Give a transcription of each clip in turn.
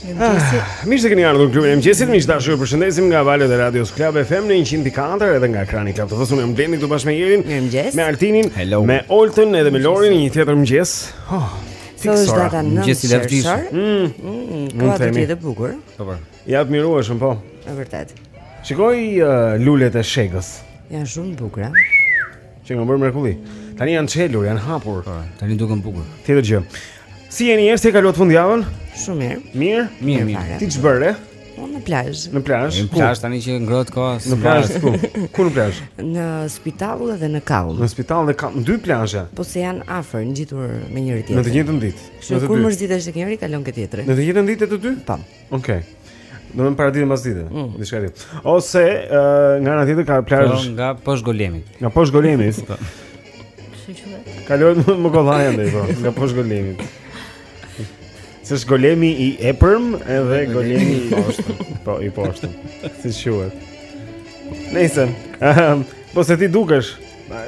Mirë se keni ardhur në klubin e mëngjesit. Miq të dashur, ju përshëndesim nga valët e radios Club FM në 104 edhe nga ekrani i Club TV-s. Unë jam Blendi këtu bashkë me Jerin, me Altinin, Hello. me Oltën edhe me Lorin një tjetër mëngjes. Oh, Sot është data 9 Mëngjes i lavdishëm. qershor. Mm. Mm, Mund Ta themi. jetë e bukur, Po po. I admirueshëm, po. është vërtet. Shikoj uh, lulet e shegës Janë shumë të bukura. që kanë bërë mrekulli. Tani janë çelur, janë hapur. Po, tani duken bukur. Tjetër gjë. Si jeni si e kaluat fundjavën? Shumë mirë Mirë? Mirë, mirë Ti ç'bëre, Unë në plazh Në plazh? Në plazh, tani që ngrohet koha Në plazh, ku? Ku në plazh? Në spital dhe në kaun Në spital dhe kaun, dy plazhe Po se janë afër, ngjitur me njëri-tjetrin Në të njëjtën ditë Shumë kur mërzitesh te njëri, kalon ke tjetri Në të njëjtën ditë të dy? Po Okej. Okay. Domethënë paradite pasdite. Mm. Diçka e tillë. Ose uh, nga ana tjetër ka plazh po, nga poshtë golemit. Nga poshtë golemit. Po. Kështu që. Kalon më kollaj ndaj po, nga poshtë golemit. Se është golemi i epërm edhe golemi i poshtëm. Po, i poshtëm. Si quhet? Nice, ehm, po se ti dukesh,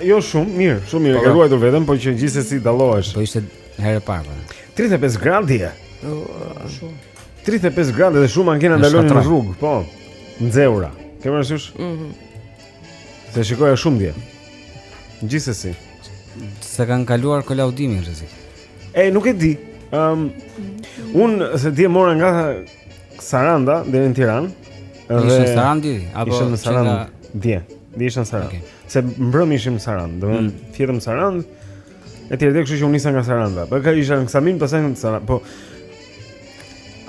jo shumë mirë, shumë mirë, po, ke po. ruajtur veten, por që gjithsesi dallohesh. Po ishte Hera e parë. Po. 35 gradë dje. Shumë. 35 gradë dhe shumë makina ndalonin në rrugë, po. Nxehura. Ke parasysh? Mhm. Mm Se shikoja shumë dje. Gjithsesi. S'e kanë kaluar kolaudimin rrezik. E nuk e di. Ëm um, unë se dje e mora nga Saranda deri në Tiranë. Dhe ishe në Sarandë apo ishe në Sarandë dje. Dje isha në Sarandë. Okay. Se mbrëm ishim në Sarandë, do me mm. thënë, mm. E tjerë, kështu që u nisa nga Saranda. Fakti isha në Ksamil, pastaj në Saranda, po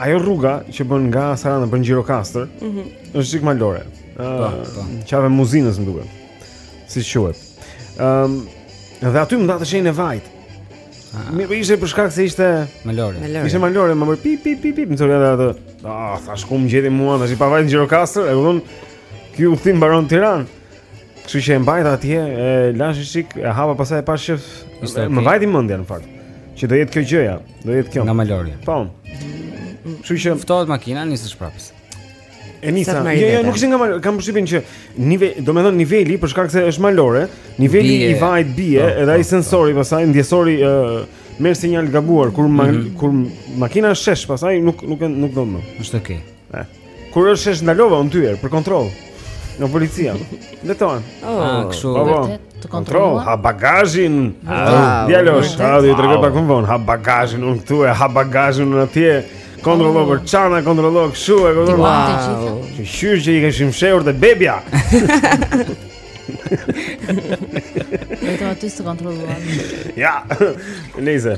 ajo rruga që bën nga Saranda për Gjirokastër, ëh, mm është çik malore. Ëh, po, po. Qafa e Muzinës më duket. Si quhet? Ëm, um, dhe aty më dha atë shenjën e vajit. Ah. Mirëpo ishte për shkak se ishte malore. Ishte malore, më bëri pi pi pi pi, më thoshte atë. Ah, thashë ku më gjeti mua, tash i pa vaj në Gjirokastër, e kupton? Ky udhëtim mbaron në Tiranë. Kështu që e mbajta atje, e lashë një çik, e hapa pastaj e pashë qe okay. Më vajti mendja në fakt Që do jetë kjo gjëja, do jetë kjo Nga malorja Po Kështu që ftohet makina, nisesh prapë E nisa, jo, jo, nuk ishte nga malorja, kam përshtypjen që niveli, domethënë niveli për shkak se është Malore, niveli bie. i vajit bie, oh, edhe ai sensori pastaj ndjesori ë uh, merr sinjal gabuar kur ma, mm -hmm. kur makina shesh pastaj nuk nuk nuk del më. Është okay. Kur është shesh më ndaluan dy herë për kontroll. Policia. Betohem. Oh, ah, kështu. Po, po. Të kontrolluan, hap bagazhin. Ah, Djalosh, ha do të tregoj pak më vonë. Hap bagazhin unë këtu e hap bagazhin unë atje. Kontrollo për çanta, kontrollo kështu e kupton. Wow. Shyqyr që i kishim fshehur te bebja. Vetëm aty s'të kontrolluan. Ja. Nice.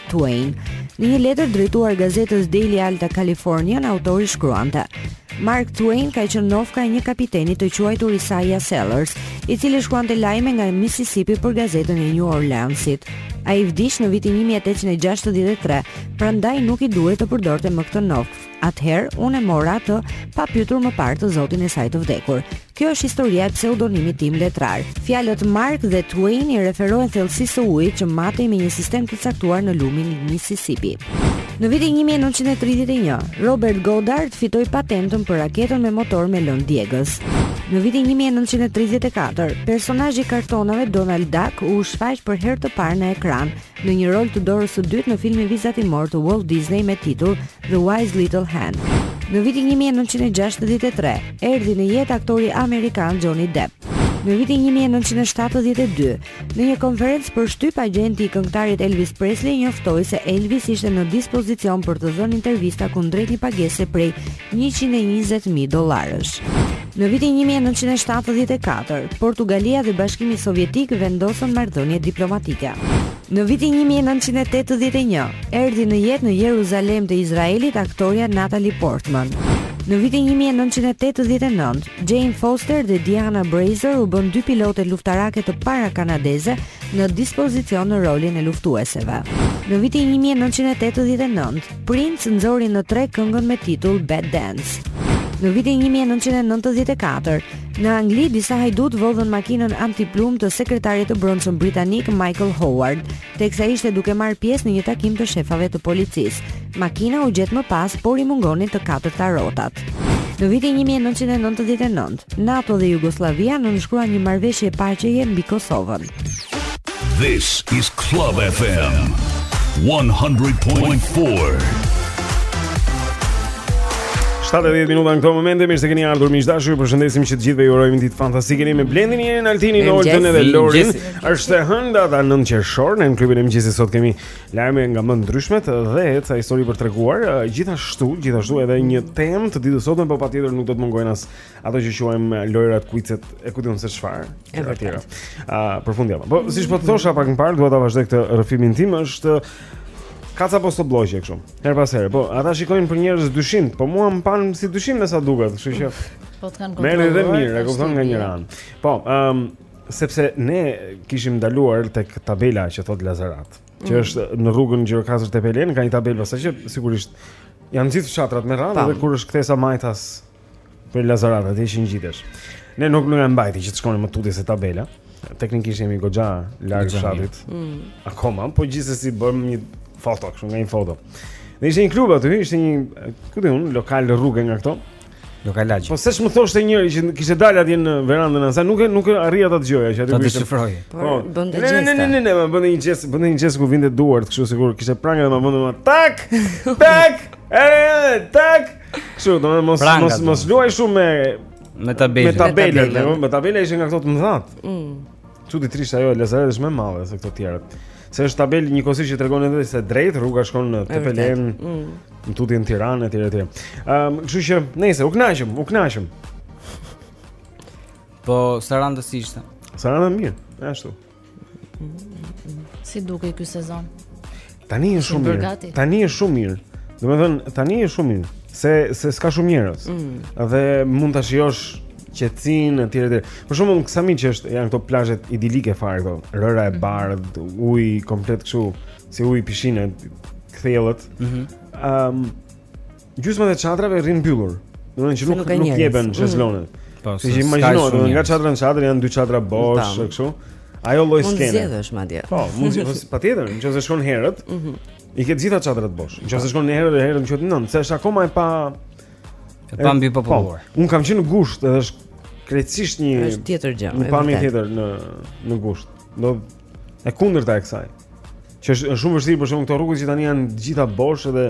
Twain. Në një letër drejtuar gazetës Daily Alta Californian, autori shkruante: Mark Twain ka qenë nofka e një kapiteni të quajtur Isaiah Sellers, i cili shkruante lajme nga Mississippi për gazetën e New Orleansit. Ai vdiq në vitin 1863, prandaj nuk i duhej të përdorte më këtë nofkë. Atëherë, unë e mora atë pa pyetur më parë të zotin e saj të vdekur. Kjo është historia e pseudonimit tim letrar. Fjalët Mark dhe Twain i referohen thellësisë së ujit që matej me një sistem të caktuar në lumin Mississippi. Në vitin 1931, Robert Goddard fitoi patentën për raketën me motor me lëndë djegës. Në vitin 1934, personazhi i kartonave Donald Duck u shfaq për herë të parë në ekran në një rol të dorës së dytë në filmin vizatimor të Walt Disney me titull The Wise Little Hen. Në vitin 1963, erdhi në jetë aktori amerikan Johnny Depp. Në vitin 1972, në një konferencë për shtyp agjenti i këngëtarit Elvis Presley njoftoi se Elvis ishte në dispozicion për të dhënë intervista kundrejt një pagese prej njëqind e njëzet mijë dollarësh. Në vitin një mijë e nëntëqind e shtatëdhjetë e katër, Portugalia dhe Bashkimi Sovjetik vendosën marrëdhënie diplomatike. Në vitin një mijë e nëntëqind e tetëdhjetë e një, erdhi në jetë në Jeruzalem të Izraelit aktorja Natalie Portman. Në vitin një mijë e nëntëqind e tetëdhjetë e nëntë, Jane Foster dhe Deanna Brasseur u bënë dy pilotet luftarake të para kanadeze në dispozicion në rolin e luftueseve. Në vitin një mijë e nëntëqind e tetëdhjetë e nëntë, Prince nxori në treg këngën me titull Batdance. Në vitin 1994, në Angli disa hajdutë vodhën makinën antiplumb të sekretarit të brendshëm britanik Michael Howard, teksa ishte duke marrë pjesë në një takim të shefave të policisë. Makina u gjet më pas, por i mungonin të katërta rrotat. Në vitin 1999, NATO dhe Jugosllavia nënshkruan një marrëveshje paqeje mbi Kosovën. This is Club FM 100.4. 70 minuta në këto momente, mirë se keni ardhur miq të dashur, ju përshëndesim që të gjithëve ju urojmë ditë fantastike me Blendin, Jerin, Altinin, Olën dhe Lorin. Është e hënë data 9 qershor në klubin e mëngjesit sot kemi lajme nga më të ndryshmet dhe ca histori për të treguar, gjithashtu, gjithashtu edhe një temë të ditës sotme, por patjetër nuk do të mungojnë as ato që quajmë lojërat, kuizet e ku di unë se çfarë, edhe tjera. Ë fundjava. Po siç po thosha pak më parë, dua ta vazhdoj këtë rrëfimin tim është, ka ca postoblloqe kështu. Herë pas here. Po, ata shikojnë për njerëz të dyshimtë, po mua më panë si të dyshimtë me sa duket, kështu që. Po të kanë kontrolluar. Merri dhe mirë, e kupton nga një ran. Po, ëm um, sepse ne kishim ndaluar tek tabela që thotë Lazarat, që mm. është në rrugën Gjirokastër Tepelenë, ka një tabelë pastaj që sigurisht janë gjithë fshatrat me radhë, edhe kur është kthesa majtas Për Lazaratin, aty ishin gjitesh. Ne nuk na e mbajti që të shkonim më tutje se tabela. Teknikisht jemi goxha larg fshatit. Mm. Akoma, po gjithsesi bëmë një foto, kështu nga një foto. Dhe ishte një klub aty, ishte një, ku di unë, lokal rruge nga këto. Lokal lagjeje. Po seç më thoshte njëri që kishte dalë atje në verandën e asaj, nuk e nuk e arrija ta dëgjoja çfarë po thoshte. Ta deshifroje. Po, po bënte gjeste. Ne ne ne ne, më bën një gjest, bën një gjest ku vinte duart, kështu sikur kishte pranga dhe m'i bën me tak. Tak. E, tak. Kështu, domethënë pranga, mos mos luaj shumë me me tabelën. Me tabelën, me tabelën, me tabela ishte nga këto të mëdhatë. Mm. Çuditërisht ajo e Lazaratit është më e madhe se këto të tjerat. Se është tabelë njëkohësisht që tregon edhe se drejt rruga shkon në Tepelenë, më tutje në Tiranë etj etj. Ëm, kështu që ne u kënaqëm, u kënaqëm. Po Saranda si ishte? Saranda mirë, ashtu. Si duket ky sezon? Tani është shumë mirë. Tani është shumë mirë. Domethënë tani është shumë mirë, se se s'ka shumë njerëz. Mm. Dhe mund ta shijosh qetësinë e tjera e tjera. Për shembull, Ksamili që është janë këto plazhet idilike fare këto, rëra e mm. bardhë, uji komplet kështu, si ujë pishine, i kthjellët. Mhm. Mm Ëm um, Gjysmat e çadrave rrinë mbyllur. Domethënë që nuk nuk jepen shezlonet. Mm. Po, ti imagjino, do nga çadra në çadër janë dy çadra bosh kështu. Ajo lloj skene. Mund të zgjedhësh madje. Po, mund të zgjedhësh patjetër, nëse shkon herët. Mhm. I ke të gjitha çadrat bosh. Nëse shkon herët dhe herët domethënë, se është akoma e pa e pa mbipopulluar. Po, unë kam qenë në gusht, edhe është krejtësisht një është tjetër gjë. Një pamje tjetër në në gusht. Do e kundërta e kësaj. Që është shumë e vështirë për shembull këto rrugët që tani janë të gjitha bosh dhe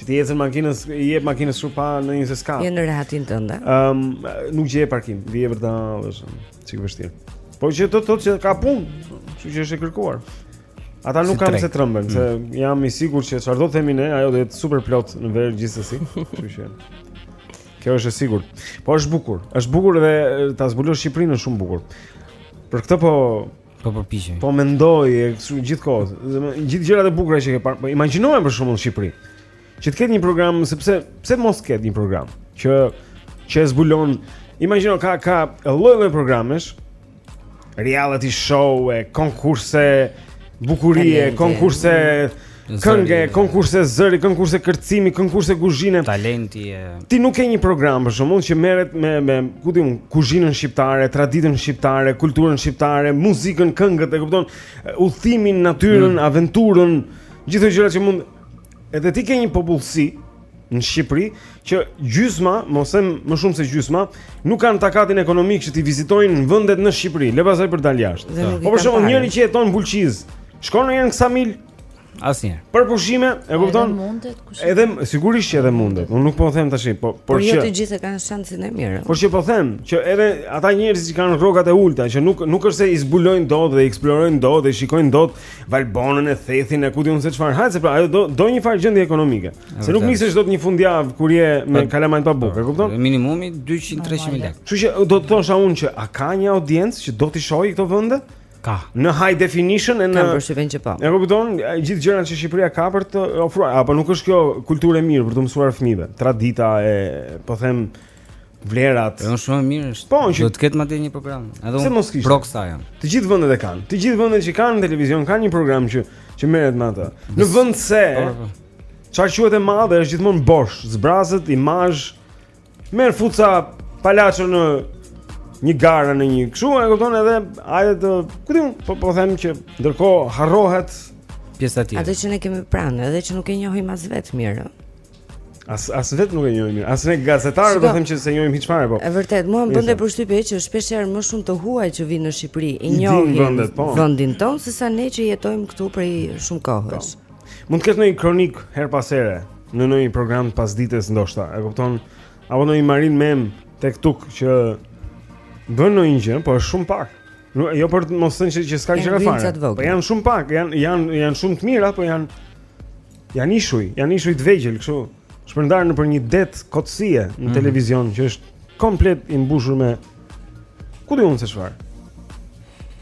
që ti ecën makinës, i jep makinës shumë pa asnjë, se s'ka. Je në rehatin tënd. Ëm, um, nuk gjej parkim, vijnë e vërtet është çik vështirë. Po që do të thotë që ka punë, kështu që është e kërkuar. Ata nuk kanë pse tremben, se mm. jam i sigurt që çfarë do të themi ne, ajo do të jetë super plot në verë gjithsesi, kështu që. Kjo është e sigurt. Po është bukur, është bukur dhe ta zbulosh Shqipërinë është shumë bukur. Për këtë po Po përpiqemi. Po mendoja kështu gjithë kohës. Domethënë gjithë gjërat e bukura që ke parë, po imagjinoja për shembull në Shqipëri. Që të ketë një program sepse pse të mos ketë një program që që e zbulon, imagjino ka ka lloj-lloj programesh, reality show, e konkurse, bukurie, konkurse, Kënge, konkurse zëri, konkurse kërcimi, konkurse kuzhine. Talenti e Ti nuk ke një program për shembull që merret me me ku di unë, kuzhinën shqiptare, traditën shqiptare, kulturën shqiptare, muzikën, këngët, e kupton? Udhëtimin, natyrën, mm. aventurën, gjithë ato gjëra që mund edhe ti ke një popullsi në Shqipëri që gjysma, mos them më shumë se gjysma, nuk kanë takatin ekonomik që t'i vizitojnë vendet në Shqipëri, lëre pastaj për të dalë jashtë. Po për shembull, njëri që jeton në Bulqizë, shkon në një Ksamil? Asnjëherë. Për pushime, e kupton? Edhe sigurisht që edhe mundet. Unë nuk po them tash, po por që jo të gjithë kanë shansin e mirë. Por që po them, që edhe ata njerëz që kanë rrogat e ulta, që nuk nuk është se i zbulojnë dot dhe eksplorojnë dot dhe shikojnë dot Valbonën e Thethin e ku di unë se çfarë, se pra ajo do do një farë gjendje ekonomike. Se nuk nisesh dot një fundjavë kur je me kalamajt pa bukë, e kupton? Minimumi 200-300 mijë lekë. Kështu që do të thosha unë që a ka një audiencë që do të shohë këto vende? Ka. Në high definition e në Kam përshtypjen që po. E kupton? Gjithë gjërat që Shqipëria ka për të ofruar, apo nuk është kjo kulturë e mirë për të mësuar fëmijëve? Tradita e, po them, vlerat. Është shumë e mirë është. Po, që... do të ketë madje një program. Edhe unë pro kësaj jam. Të gjithë vendet e kanë. Të gjithë vendet që kanë televizion kanë një program që që merret me atë. Në vend se po, po. Çfarë quhet e madhe është gjithmonë bosh, zbrazët, imazh. Merr futa palaço në një garë në një kështu, e kupton edhe hajde të, ku di unë, po po them që ndërkohë harrohet pjesa tjetër. Atë që ne kemi pranë, edhe që nuk e njohim as vetë mirë. As as vetë nuk e njohim mirë. As ne gazetarë do them që s'e njohim hiç fare po. Është vërtet, mua më bënte përshtypje që shpesh herë më shumë të huaj që vijnë në Shqipëri i njohin vendin tonë sesa ne që jetojmë këtu prej shumë kohësh. Po. Mund të ketë ndonjë kronikë herë pas here në ndonjë program pasdites ndoshta, e kupton? Apo ndonjë Marin Memë tek tuk që bën ndonjë gjë, por është shumë pak. Jo për të mos thënë se që s'ka gjëra fare. Po janë shumë pak, janë janë janë shumë të mira, po janë janë ishuj, janë ishuj të vegjël kështu. shpërndarë nëpër një det kotësie në mhm. televizion mm -hmm. që është komplet i mbushur me ku di unë se çfarë.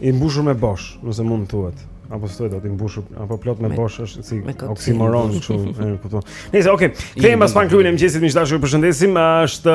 I mbushur me bosh, nëse mund të thuhet. Apo s'thuhet të mbushur, apo plot me, me bosh është si oksimoron, që e në Nëse, oke, okay. kemi pas fan klubin e mëngjesit, miq të dashur, përshëndesim, është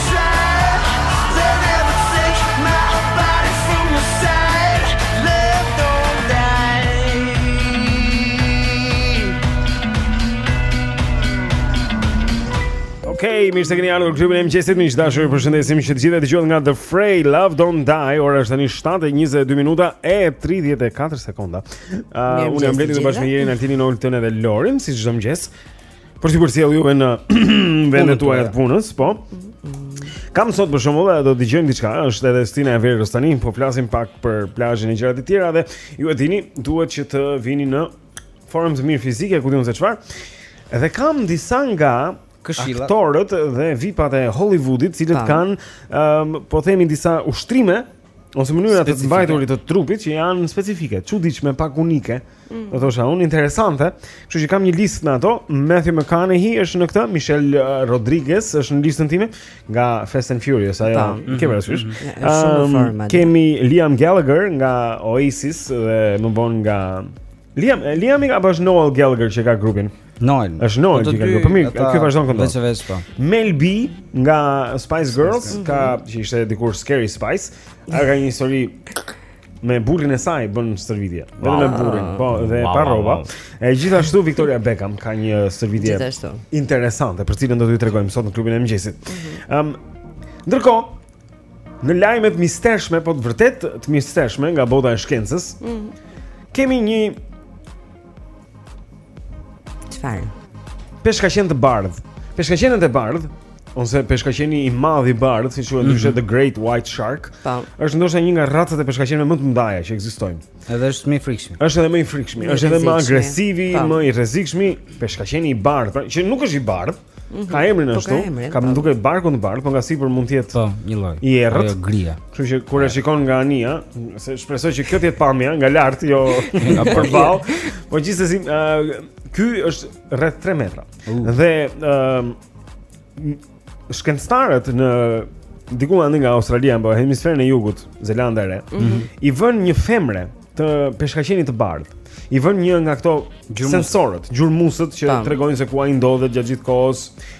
Okej, okay, mirë se keni ardhur në klubin e mëngjesit. Miq të dashur, ju përshëndesim që të gjithë, e dëgjonit nga The Fray Love Don't Die. Ora është tani 7:22 minuta e 34 sekonda. Uh, unë jam Blendi bashkë me Jerin, Altinin, Oltën dhe Lorin, si çdo mëngjes. Për të përcjellë juve në vendet tuaja të punës, po. Kam sot për shembull, do të dëgjojmë diçka, është edhe stina e verës tani, po flasim pak për plazhin e gjëra të tjera dhe ju e dini, duhet që të vini në formë të mirë fizike, ku di unë se çfarë. Edhe kam disa nga këshillat. Aktorët dhe vipat e Hollywoodit, të cilët kanë, um, po themi disa ushtrime ose mënyra të mbajturit të trupit që janë specifike, çuditshme, pak unike. Mm. Do thosha unë interesante, kështu që kam një listë me ato. Matthew McConaughey është në këtë, Michelle uh, Rodriguez është në listën time nga Fast and Furious, ajo. Mm -hmm. Kemi parasysh. Mm -hmm. um, kemi Liam Gallagher nga Oasis dhe më vonë nga Liam, e, Liam i ka bashkë Noel Gallagher që ka grupin. Noel. Është Noel që ka grupin. Po mirë, ky vazhdon këndon. Veç veç po. Mel B nga Spice Girls Spice. ka që ishte dikur Scary Spice. Ajo ka një histori me burrin e saj bën stërvitje. Vetëm wow. me burrin, po dhe wow, pa rroba. Wow, wow. E gjithashtu Victoria Beckham ka një stërvitje interesante, për cilën do t'ju tregojmë sot në klubin e mëngjesit. Ëm, mhm. mm -hmm. um, ndërkohë Në lajmet e mistershme, po të vërtet të mistershme nga bota e shkencës. Mm. Kemi një çfarë? Peshkaqen të bardhë. Peshkaqenët e bardhë ose peshkaqeni i madh i bardhë, siç quhet ndryshe mhm. The Great White Shark. Po. Është ndoshta një nga racat e peshkaqenëve më të mëdha që ekzistojnë. Edhe është më i frikshmi. Është edhe më i frikshëm, është edhe më agresiv, po. më i rrezikshmi peshkaqeni i bardhë, pra, që nuk është i bardhë. Mhm. Ka emrin po ashtu, ka më po. duket barkun e bardhë, por nga sipër mund të jetë po, një lloj. I errët, ajo gria. Kështu që kur e shikon nga anija, se shpresoj që kjo të jetë pamja nga lart, jo nga përballë. Po gjithsesi, ë ky është rreth 3 metra. Uh. Dhe ë shkencëtarët në diku nga Australia apo hemisferën e jugut, Zelanda e Re, mm -hmm. i vënë një femre të peshkaqenit të bardhë. I vënë një nga këto Gjurmues. sensorët, gjurmuesit që Tamam. tregojnë se ku ai ndodhet gjatë gjithë kohës.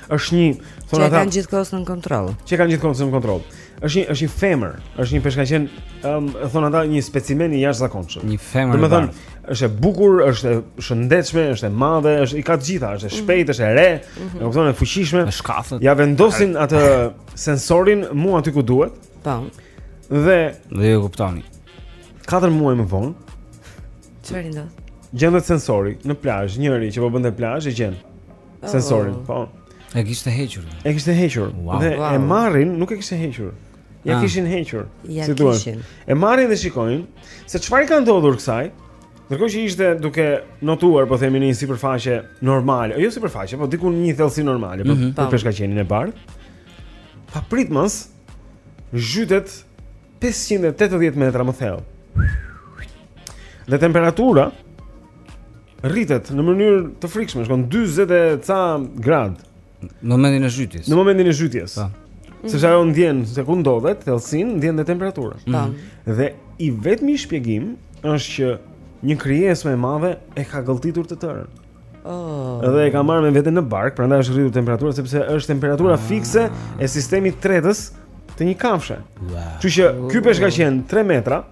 Është një, Që thonë e ata, kanë gjithë kohës në kontroll. që kanë gjithë kohën në kontroll. Është një është një femër, është një peshkaqen, um, thonë ata një specimen i jashtëzakonshëm. Një femër. Do e me thënë, bardhë. është e bukur, është e shëndetshme, është e madhe, është i ka të gjitha, është e shpejtë, është e re, e kupton, e fuqishme. e shkathët. Ia vendosin atë sensorin mu aty ku duhet Po. dhe Dhe ju kuptoni. 4 muaj më vonë. Çfarë ndodh? Gjendet sensori në plazh, njëri që po bënte plazh e gjen. Oh. Sensorin, po. E kishte hequr. E kishte hequr. Wow. Dhe wow. e marrin, nuk e kishte hequr. Ia ah. kishin hequr. Ja si kishin. E marrin dhe shikojnë se çfarë i ka ndodhur kësaj. Ndërkohë që ishte duke notuar, po themi në një sipërfaqe normale, jo sipërfaqe, po diku në një thellësi normale, po mm -hmm. për peshkaqenin e bardhë. Papritmas zhytet 580 metra më thellë. Dhe temperatura rritet në mënyrë të frikshme, shkon 40 e ca grad në momentin e zhytjes. Në momentin e zhytjes. Po. Sepse ajo ndjen se ku ndodhet, thellësinë ndjen dhe temperaturën. Po. Mm. Dhe i vetmi shpjegim është që një krijesë më e madhe e ka gëlltitur të tërën. Oh. Dhe e ka marrë me vete në bark, prandaj është rritur temperatura sepse është temperatura ah. fikse e sistemit tretës të një kafshe. Kështu që ky peshkaqen 3 metra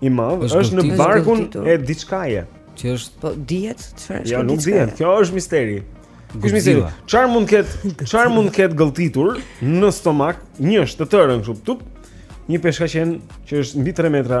i madh, është, është në barkun e diçkaje. Që është po dihet çfarë është. Jo, nuk dihet. Kjo është misteri. Kush misteri? Çfarë mund të ketë? Çfarë mund të ketë gëlltitur në stomak? Një, shtë, të tërën kështu, tup. Një peshkaqen që është mbi 3 metra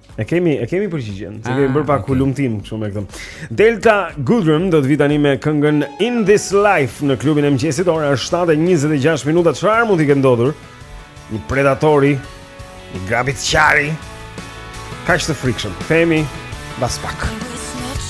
E kemi, e kemi përgjigjen. Se ah, kemi bërë pak hulumtim kështu me këtë. Delta Goodrum do të vijë tani me këngën In This Life në klubin e mëngjesit. Ora është 7:26 minuta. Çfarë mund t'i ketë ndodhur? Një predatori, një grabitçari. Kaq të frikshëm. E themi bas pak.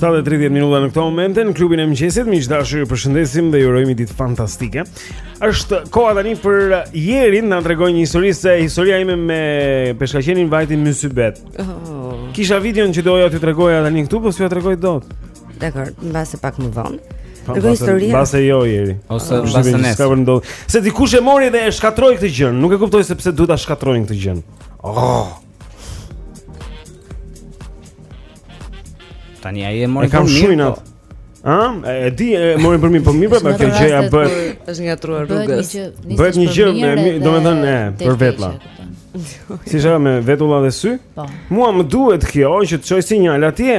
7:30 minuta në këtë moment në klubin e mëngjesit, miq të dashur, ju përshëndesim dhe ju urojmë ditë fantastike. Është koha tani për Jerin të na tregojë një histori se historia ime me peshkaqenin vajti mysybet. Oh. Kisha videon që doja t'ju tregoja tani këtu, po s'jua tregoj dot. Dakor, mbase pak më vonë. Dërgoj historinë. Mbase jo Jeri. Ose mbase nesër. Çka vjen ndodh? Se dikush e mori dhe e shkatroi këtë gjë. Nuk e kuptoj se pse duhet ta shkatrojnë këtë gjë. Oh. Tani ai e mori për mirë. Po. Ëm, e di, e mori për mirë, po mirë, por kjo gjë ja bën. Është ngatruar rrugës. Bëhet një gjë me mirë, domethënë, për vetla. Si jam me vetulla dhe sy? Po. Mua më duhet kjo që të çoj sinjal atje.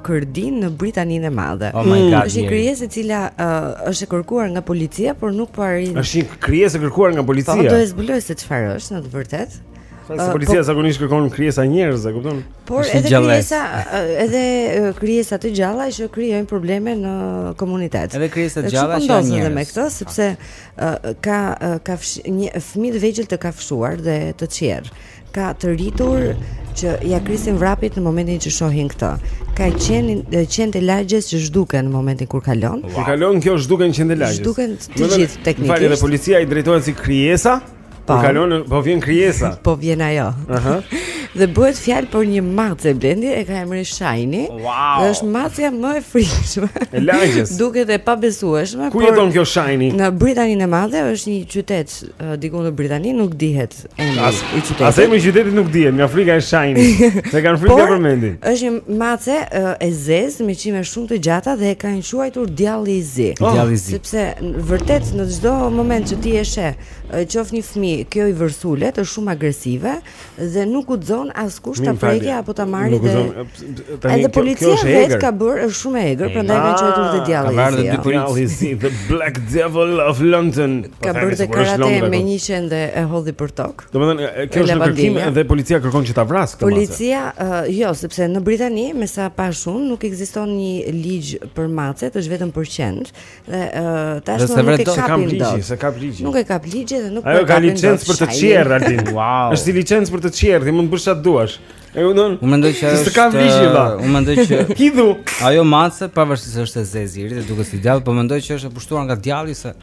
Kërdin në Britaninë e Madhe. Oh my god. Është një krijesë e cila uh, është e kërkuar nga policia, por nuk po arrin. Është një krijesë e kërkuar nga policia. Po do e zbuloj se çfarë është në të vërtetë. Sa uh, policia po, zakonisht kërkon krijesa njerëz, e kupton? Por edhe krijesa, uh, edhe uh, krijesa të gjalla që krijojnë probleme në komunitet. Edhe krijesa të gjalla që janë njerëz. Edhe me këtë, sepse uh, ka uh, ka fëmijë të vegjël të kafshuar dhe të çjerrë. Ka të rritur që ja krisin vrapit në momentin që shohin këtë. Ka qen të lagjes që zhduken në momentin kur kalon. Wow. Kur kalon kjo zhduken qentë e lagjes. Zhduken të gjithë teknikisht. Madje dhe policia i drejtohen si krijesa. Po. Kur kalon po vjen krijesa. po vjen ajo. Aha. dhe bëhet fjalë për një mace, Blendi, e ka emrin Shajni. Wow. Dhe është macja më e frikshme. E lagjes. Duket e pabesueshme. Ku jeton kjo Shajni? Në Britaninë e Madhe është një qytet diku në Britani, nuk dihet As i qytetit. As emri i qytetit nuk dihet, nga frika e Shajnit. Se kanë frikë ta përmendin. Është një mace e zezë me qime shumë të gjata dhe e kanë quajtur djalli i zi. Oh, djalli i zi. Sepse vërtet në çdo moment që ti e sheh, qoftë një fëmijë, kjo i vërsulet është shumë agresive dhe nuk guxon askush ta prekë apo ta marrë Tani edhe policia vetë ka bërë është shumë e egër, prandaj e kanë quajtur dhe djalli. Ka ardhur dy polici, the black devil of London. Ka bërë dhe karate me një qen dhe e hodhi për tok. Domethënë, kjo është kërkim dhe policia kërkon që ta vrasë këtë. Policia, jo, sepse në Britani, me sa pashë unë, nuk ekziston një ligj për macet, është vetëm për qentë. Dhe tashmë nuk e kapin dot. S'e kap ligji. Nuk e kap ligji dhe nuk po e kapin. Ajo ka licencë për të çjerr, Altin. Është licencë për të çjerr, ti mund të bësh çfarë të duash. E u don. Unë mendoj që ajo është. S'ka vizhje ba. Unë mendoj që hidhu. Ajo mace pavarësisht se është e zezë sterr dhe duket si djall, po mendoj që është e pushtuar nga djalli se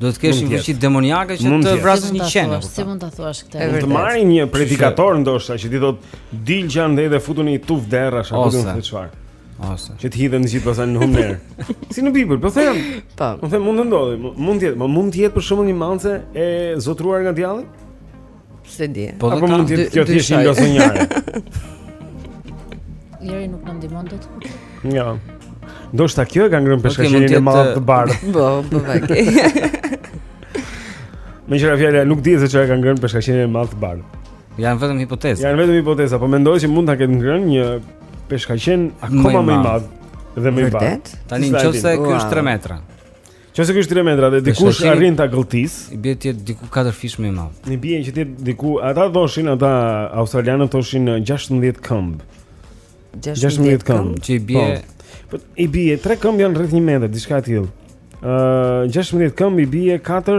do të kesh një fuqi demoniake që të vrasësh një qen apo. Si mund ta thuash këtë? Mund të marrin një predikator ndoshta që t'i thotë dil nga ajo dhe futu në tuf derrash apo diçka e tillë. Ose. Që të hidhen gjithë pastaj në humnerë. si në Bibël, po them. Po. Po them mund të ndodhë, mund të jetë, po mund të jetë peshkaqen, një mace e zotëruar nga djalli? S'e di. Po do të thotë kjo ti është një lozonjare. Njeri nuk më ndihmon dot. Jo. Ndoshta kjo e ka ngrënë peshkaqenin e madh të bardhë Bo, bo, bo, Meqë ra fjala, nuk dihet se ç'e ka ngrënë peshkaqenin e madh të bardhë Janë vetëm hipoteza Janë vetëm hipoteza, po mendoj që mund ta ketë ngrënë një peshkaqen akoma më i madh Dhe më i bardhë Tani në qoftë se kjo është 3 metra Qoftë se ky është 3 metra dhe dikush arrin ta gëlltisë, i bie të jetë diku 4 fish më i madh. I bie që të jetë diku, ata thoshin ata australianët thoshin 16 këmbë. 16 këmbë që i bie. Po, po i bie 3 këmbë janë rreth 1 metër, diçka e tillë. Ë uh, 16 këmbë i bie 4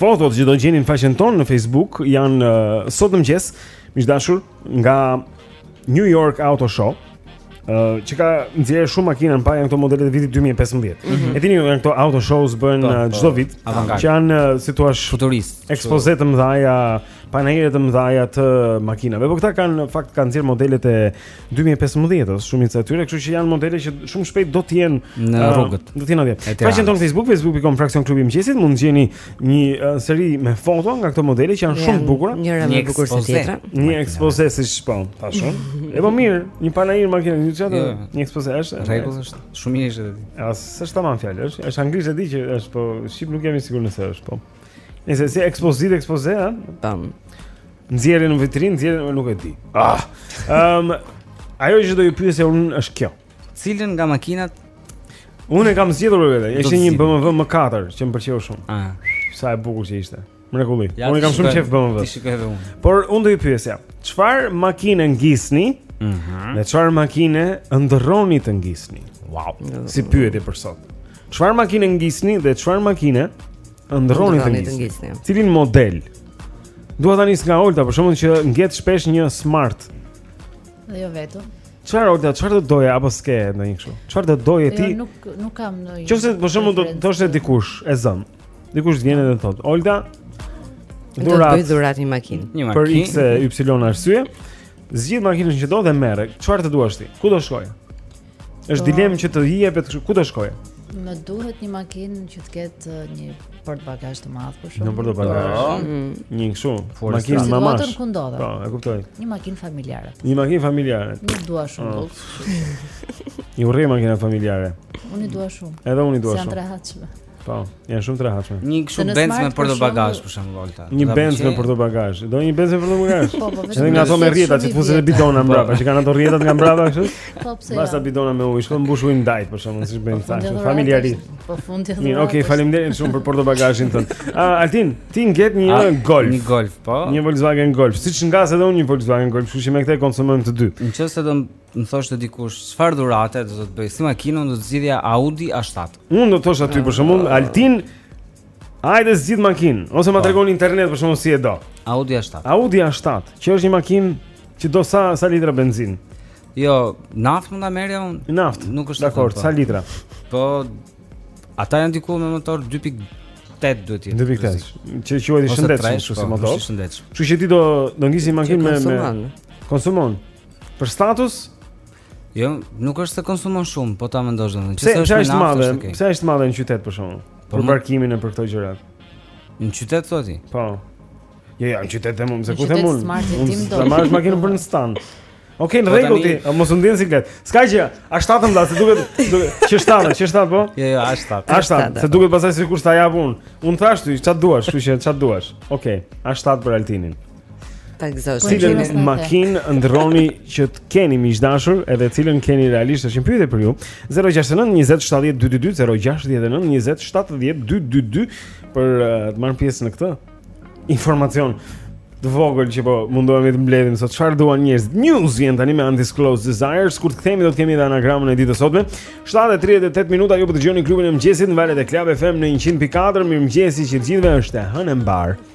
fotot që do gjeni në faqen tonë në Facebook janë uh, sot në mëngjes, miq të dashur, nga New York Auto Show. Uh, që ka nxjerrë shumë makina në pah, janë këto modelet e vitit 2015. Mm -hmm. E dini që këto auto shows bëhen po, uh, po, çdo vit që janë uh, si thua futurist, ekspoze të mëdhaja, panaire të mëdhaja të makinave. Po këta kanë në fakt kanë nxjerrë modelet e 2015-ës, shumica e tyre, kështu që janë modele që shumë shpejt do të jenë në uh, rrugët. Do të jenë atje. Faqen tonë në Facebook, facebook.com fraksion klubi i mëngjesit, mund të gjeni një uh, seri me foto nga këto modele që janë shumë të bukura. Njëra më e bukur se tjetra. Një ekspoze siç po thashë. E po mirë, një panair makinash një çfarë? Jo. Një ekspoze është. Rregull është. Shumë mirë është. As s'është tamam fjalë, është. Është anglisht e di që është, po shqip nuk jam i sigurt nëse është, po. Nëse s'i ekspozitë ekspoze, ha? Tam. Nxjerrin në vitrinë, nxjerrin, nuk e di. Ah. Ehm, um, ajo që do ju pyes unë është kjo. Cilën nga makinat Unë e kam zgjedhur vetë. Ishte një BMW M4 që më pëlqeu shumë. Ah. Sa e bukur që ishte. Mrekulli. Ja, unë kam shumë qejf BMW. T'i shikoj edhe unë. Por unë do ju pyesja, çfarë makine ngisni? Mhm. Mm dhe çfarë makine ëndërroni të ngisni? Wow. Si pyetje për sot. Çfarë makine ngisni dhe çfarë makine ëndrroni të ngisni? Cilin model? Dua tani nga Olta, për shembull që nget shpesh një Smart. Dhe jo vetëm. Çfarë Olta, çfarë do doje apo s'ke ndonjë kështu? Çfarë do doje jo, ti? Jo, nuk nuk kam ndonjë. Qoftë se për shembull do të thoshte dikush e zën. Dikush vjen edhe thotë, Olta, do të bëj dhuratë një makinë. Një makinë. Për X e Y arsye. Zgjidh makinën që do dhe merre. Çfarë të duash ti? Ku do shkoje? Është dilemë që të jepet kështu, ku do shkoje? Më duhet një makinë që të ketë uh, një port bagazh të madh për shkak. Një port bagazh. Po. Mm. Një kështu, makinë më madhe. Situatën ku ndodhem. Po, e kuptoj. Një makinë familjare. Një makinë familjare. Nuk dua shumë oh. luks. I urrej makina familjare. Unë i dua shumë. Edhe unë i dua shumë. Janë të rehatshme. Po, janë shumë të rehatshme. Një kështu benz me porto bagazh për shembull Olta. Një benz me porto bagazh. Do një benz me porto bagazh. Po, po, edhe nga ato me rrjeta që fusin në bidona mbrapa, që kanë ato rrjeta nga mbrapa kështu. Po, pse? Pse jo? bidona me ujë, shkon mbush ujin në Dajt për shembull, siç bëjmë tash, familjarisht. Po fundi. Mirë, okay, faleminderit shumë për porto bagazhin tënd. Ah, Altin, ti nget një ah, Golf. Një Golf, po. Një Volkswagen Golf. Siç ngas edhe unë një Volkswagen Golf, kështu që me këtë konsumojmë të dy. Nëse do më thoshte dikush, çfarë dhurate do të bëj si makinën, do të zgjidhja Audi A7. Unë do të thosha ty për shembull Altin hajde zgjidh makinë ose ma po. tregon në internet për shembull si e do. Audi A7. Audi A7, që është një makinë që do sa sa litra benzinë. Jo, naftë mund ta merrja unë. Naftë. Nuk është dakord, po. sa litra. Po ato janë diku me motor 2.8 duhet të jetë. 2.8. Që quhet i shëndetshëm, kështu si po, motor. Është i shëndetshëm. Kështu që ti do do ngisje një makinë me me konsumon. Për status Jo, nuk është se konsumon shumë, po ta mendosh domethënë. Pse është më madhe? Pse është më madhe në qytet për shembull? Po për parkimin e për këto gjëra. Në qytet thua ti? Po. Jo, jo, në qytet them unë, se ku them unë? S'do marrësh makinën për në stan. Okej, në po rregull ti, mos u ndje në siklet. S'ka gjë, a shtatën dha, se duket Q shtatën, Q shtatë po? Jo, jo, a shtatë. A shtatë, se duket pastaj sikur ta jap unë. Unë thashë ty, ça të duash, kështu që ça të duash. Okej, a shtatë për Altinin. Ta gëzosh. Po, cilën makinë ëndërroni që të keni miq të dashur, edhe cilën keni realisht është një pyetje për ju. 069 20 70 222 069 20 70 222 për uh, të marrë pjesë në këtë informacion të vogël që po mundohemi të mbledhim sot çfarë duan njerëzit. Muse vjen tani me Undisclosed Desires, kur të kthehemi do të kemi edhe anagramën e ditës së sotme. 7:38 minuta ju po dëgjoni klubin e mëngjesit në valët e Club FM në 100.4. Mirëmëngjes të gjithëve është e hënë mbarë.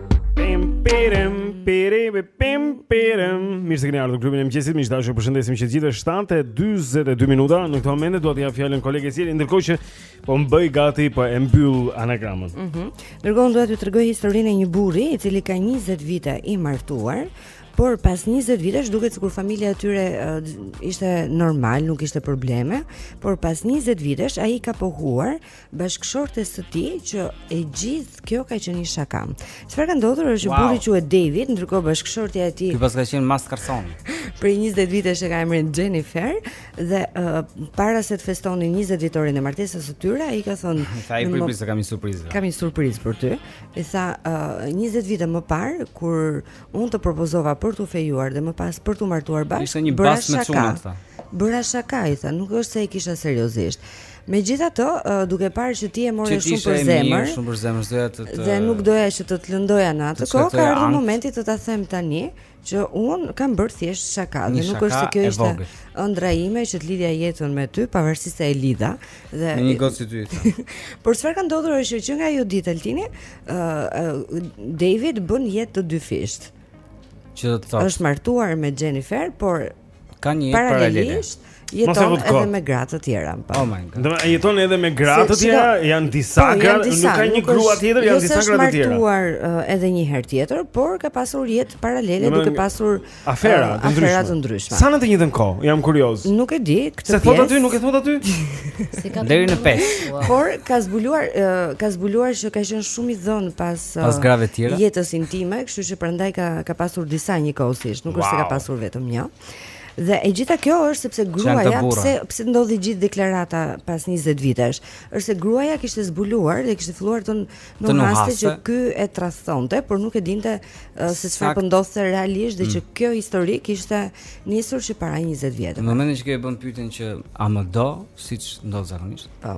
Pim pirim piri pim pirim. Mirë se keni ardhur në klubin e mëngjesit. Miq të dashur, ju përshëndesim të gjithë 7:42 minuta. Në këtë moment do t'i jap fjalën kolegës Jeri, ndërkohë që po bëj gati po e mbyll anagramën. Mhm. Mm ndërkohë dua t'ju tregoj historinë e një burri i cili ka 20 vite i martuar. Por pas 20 vitesh duket sikur familja e tyre uh, ishte normal, nuk kishte probleme, por pas 20 vitesh ai ka pohuar bashkëshortes së tij që e gjithë kjo ka qenë një shaka. Çfarë ka ndodhur është wow. burri quhet David, ndërkohë bashkëshortja e tij. Ky paska qenë maskarson. Pas 20 vitesh. E ka emrin Jennifer dhe uh, para se të festonin 20 vjetorin e martesës së tyre, ai ka thënë, "Zemër, prit se kam një surprizë." Kam një surprizë për ty. E tha, uh, "20 vite më parë kur unë të propozova për t'u fejuar dhe më pas për t'u martuar bashkë, ishte një bas me çunat." Bëra shaka, i tha, nuk është se e kisha seriozisht. Megjithatë, duke parë që ti e more shumë për zemër, shumë për zemër, doja të të Dhe nuk doja që të të lëndoja në atë kohë, ka ardhur momenti të ta them tani që un kam bërë thjesht shaka, dhe nuk është se kjo ishte ëndra ime që të lidhja jetën me ty, pavarësisht se e lidha. Dhe me një gocë si ty. Por çfarë ka ndodhur është që nga ajo ditë Altini, David bën jetë të dyfishtë. Që do të thotë është martuar me Jennifer, por Ka një jetë paralelisht. Jeton edhe me gra të tjera. Po. Oh my god. Po, jeton edhe me gra të tjera, janë disa po, gra, nuk ka një grua tjetër, janë disa gra të tjera. Është martuar uh, edhe një herë tjetër, por ka pasur jetë paralele duke pasur uh, afera të ndryshme. Sa në të njëjtën kohë, jam kurioz. Nuk e di këtë pjesë. Se thotë aty, nuk e thotë aty. Deri në 5. Por ka zbuluar uh, ka zbuluar që ka qenë shumë i dhënë pas pas grave të tjera jetës intime, kështu që prandaj ka ka pasur disa njëkohësisht, nuk wow. është se ka pasur vetëm një. Dhe e gjitha kjo është sepse gruaja pse pse ndodhi gjithë deklarata pas 20 vitesh, është se gruaja kishte zbuluar dhe kishte filluar të nuhaste që ky e tradhtonte, por nuk e dinte uh, se çfarë po ndodhte realisht dhe mm. që kjo histori kishte nisur që para 20 vjetëve. Në momentin që kjo e bën pyetjen që a më do, siç ndodh zakonisht. Po.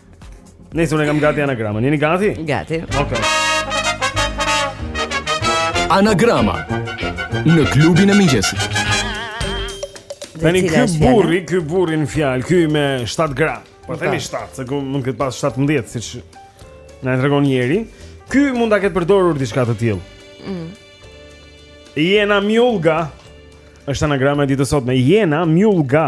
Ndërsa unë kam gati anagramën, jeni gati? Gati. Okej. Okay. Anagrama në klubin e mëngjesit. Tani ky burri, ky burri në fjalë, ky me 7 gra. Po themi 7, po. se ky mund të ketë pas 17 siç na e tregon njëri. Ky mund ta ketë përdorur diçka të tillë. Mm. Jena Mjulga është anagrama e ditës sot me Jena Mjulga.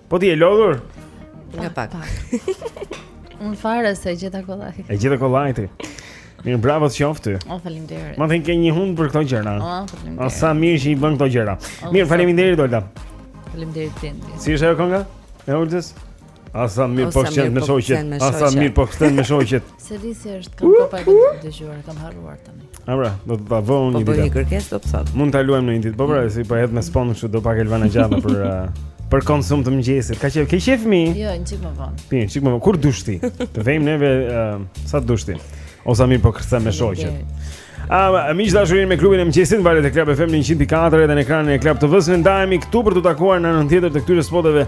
Po ti je lodhur? Nga pak. Unë fare se e gjeta kollaj. E gjeta kollaj. Mirë, bravo të qoftë. O, faleminderit. Me thënë ke një hundë për këto gjëra. O, faleminderit. O, sa mirë që i bën këto gjëra. Mirë, faleminderit Olta. Faleminderit Tendi. Si është ajo kënga? E Oltës? A sa mirë po kërcej me shoqet. A sa mirë po kërcej me shoqet. S'e di si është kam kohë pa dëgjuar, kam harruar tani. A pra, do të ta vëmë një ditë. Po bëni kërkesë sot. Mund ta luajmë ne një ditë. Po pra, si po hedh me spon kështu do pak Elvana Gjata për uh, për konsum të mëngjesit. Ka qejf, ke qejf mi? Jo, një çik më vonë. Ti, çik më vonë. Kur dush ti? Të vëmë neve uh, sa të dush ti. O sa mirë po kërcej me shoqet. A miq të dashur jeni me klubin e mëngjesit, valët e klub FM 104 edhe në ekranin e klub TV-së ndahemi këtu për t'u takuar në anën tjetër të këtyre spoteve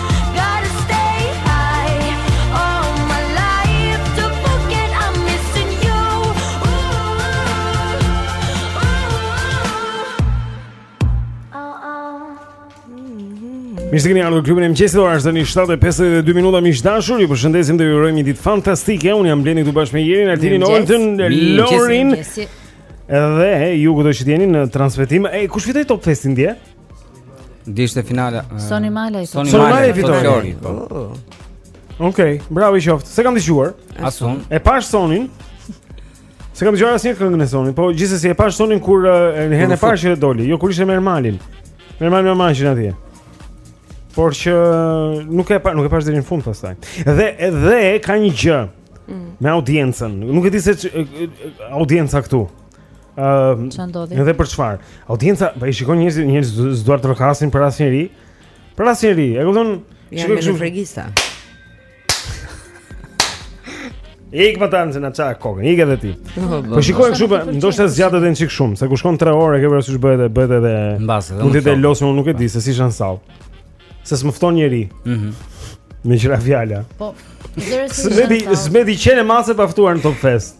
Mirë se keni ardhur klubin e mëngjesit. Ora është tani 7:52 minuta. Miq të dashur, ju përshëndesim dhe ju urojmë një ditë fantastike. Unë jam Blendi këtu bashkë me Jerin, Altinin, Olden, Lorin. Edhe ju kudo që jeni në transmetim. Ej, kush fitoi Top Festin dje? Dje ishte finale. Soni Malaj. Soni Malaj fitoi. Po. Oh. Okej, bravo i qoftë. S'e kam dëgjuar. As un. E pash Sonin. S'e kam dëgjuar asnjë këngën e Sonit, po gjithsesi e pash Sonin kur në herën e parë që doli, jo kur ishte me Ermalin. Me Ermalin me Manshin atje. Por që nuk e pash, nuk e pash deri në fund pastaj. Dhe dhe ka një gjë mm. me audiencën. Nuk e di se audienca këtu. Ëm, çfarë ndodhi? Edhe për çfarë? Audienca, po i shikon njerëzit, njerëz s'duartrokasin për asnjëri. Për asnjëri, e kupton? Janë menefregista. Ik më tani se na çave kokën, ik edhe ti Po shikoj kështu po, ndoshta zgjat edhe një çikë shumë Se kur shkon 3 orë e ke parasysh bëhet e bëhet edhe Mbase edhe Mund të lodhë, më nuk e di, se si është në sallë Se s'më fton njeri mhm. Me qira fjala Po, s'e di si është në sallë Se me ditë që nuk më kanë ftuar në top fest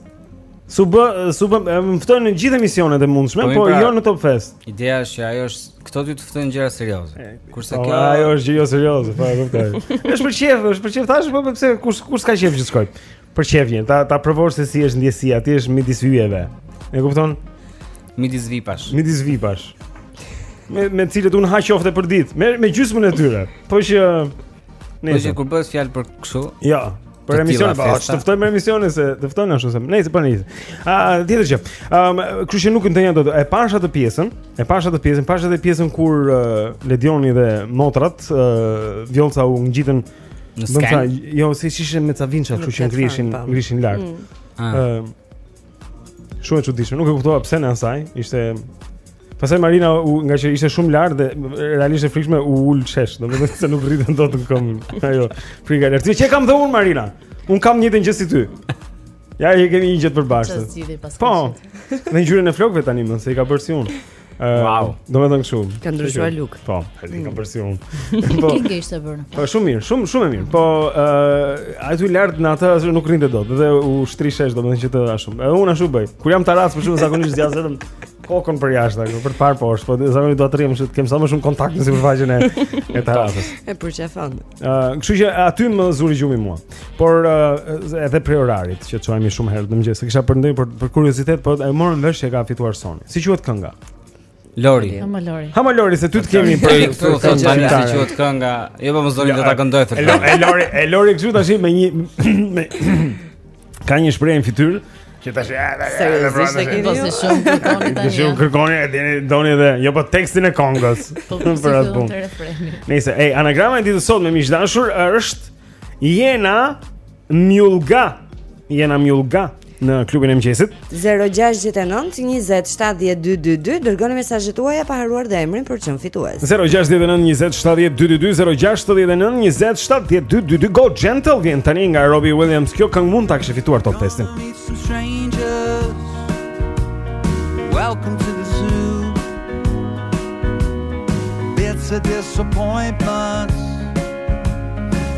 S'u bë, s'u bë, më ftojnë në gjithë emisionet e mundshme, po, po pra, jo në Top Fest. Ideja është që ajo është këto ty të ftojnë gjëra serioze. Kurse po, kjo ajo është gjë jo serioze, po e kuptoj. Është për qejf, është për qejf tash, po pse kush kush ka qejf që shkoj. Për qejfin, ta ta provosh se si është ndjesia, të jesh midis yjeve. E kupton? Midis vipash. Midis vipash. Me me të cilët un ha qofte për ditë, me me gjysmën e tyre. Po që ne. Po që kur bëhet fjalë për kështu. Jo. Për emisionin, po, të ftojnë për emisionin se të ftojnë ashtu se. Nejse po nejse. A tjetër gjë. Ëm, kështu që nuk e ndjenja dot. E pash atë pjesën, e pash atë pjesën, pash atë pjesën kur uh, Ledioni dhe motrat, uh, Vjollca u ngjitën në skenë. Jo, se ishin me ca vinça, kështu që i ngrinin, po. ngriheshin lart. Mm. Ëm, Shumë e çuditshme, nuk e kuptova pse në asaj, ishte Pastaj Marina u nga që ishte shumë lart dhe realisht e frikshme u ul shesh, domethënë se nuk rrinte dot në këmbë. Ajo, frika lart. Siç e kam dhe un Marina. Un kam të njëjtën gjë si ty. Ja, kemi një gjë të përbashkët. Po. Dhe ngjyrën e flokëve tani më se i ka bërë si unë. Wow. Domethënë kështu. Ka ndryshuar luk. Po, i ka bërë si unë. Po. Kinge ishte bërë. Po shumë mirë, shumë shumë e mirë. Po, ë, uh, aty lart në atë as nuk rrinte dot dhe u shtri shesh domethënë që të ashtu. Edhe unë ashtu bëj. Kur jam në tarracë për shembull zakonisht zgjas vetëm kokën për jashtë aty, për të parë poshtë, po zakonisht dua të rri që të kem sa më shumë kontakt me sipërfaqen e e tarracës. E përqafon. Uh, kështu që aty më zuri gjumi mua. Por uh, edhe prej orarit që çohemi shumë herët në mëngjes, e kisha për ndonjë për, për kuriozitet, por e morëm vesh që ka fituar Soni. Si quhet kënga? Lori. Ha më Lori. Ha më Lori se ty të kemi për këtë punë tani si quhet kënga. Jo po mos doni ta këndoj thotë. E Lori, e Lori kështu tash me një me Ka një shprehje në fytyrë që tash seriozisht e keni ose shumë kërkoni tani. Ju shumë kërkoni e dini doni edhe jo po tekstin e këngës. Po, po, për atë punë. Nejse anagrama e ditës së sotme miq të dashur është Jena Mjulga. Jena Mjulga në klubin e mëngjesit. 0-6-9-20-70-2-2-2 Dërgoni mesazhet tuaja pa harruar dhe emrin për të qenë fitues 0-6-9-20-70-2-2-2 0-6-9-20-70-2-2-2 Go gentle vjen tani nga Robbie Williams Kjo këngë mund ta kishte fituar Top Festin Welcome to the zoo Bitter disappointments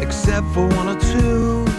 Except for one or two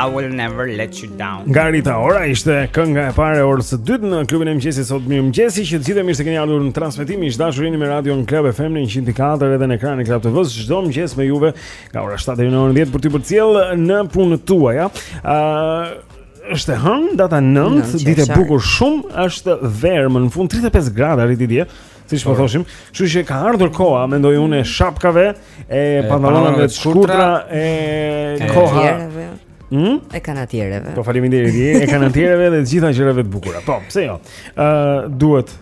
I will never let you down. Nga Rita Ora ishte kënga e parë e orës së dytë në klubin e mëngjesit sot mirëmëngjesi që të gjithë mirë se keni ardhur në transmetim miq të dashur jeni me Radio Club FM në 104 edhe në ekranin e Club TV çdo mëngjes me juve nga ora 7 deri në orën 10 për t'ju përcjellë në punët tuaja. Ëh, Është e hënë data 9, ditë e bukur shumë, është verë më në fund 35 gradë arriti dje, siç po thoshim. Kështu që ka ardhur koha, mendoj unë, e shapkave, e pantallonave të shkurtra, e koha. Hm? E kanatiereve. Po faleminderit, e kanatiereve dhe të gjitha gjërave të bukura. Po, pse jo? Ë, duhet.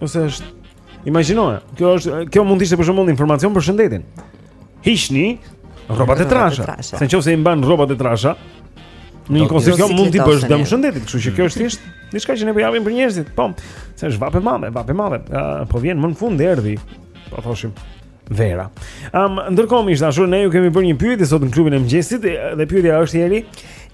Ose është Imagjinoje, kjo është kjo mund të ishte për shembull informacion për shëndetin. Hiqni rrobat e trasha. Se në qoftë se i mban rrobat e trasha, në një kohë si kjo mund t'i bësh dëm shëndetit, kështu që kjo është thjesht diçka që ne po japim për njerëzit. Po, se është vapë e madhe, vapë e madhe. Po vjen më në fund erdhi, po thoshim. Vera. Ëm, um, ndërkohë miq të dashur, ne ju kemi bërë një pyetje sot në klubin e mëngjesit dhe pyetja është Eri,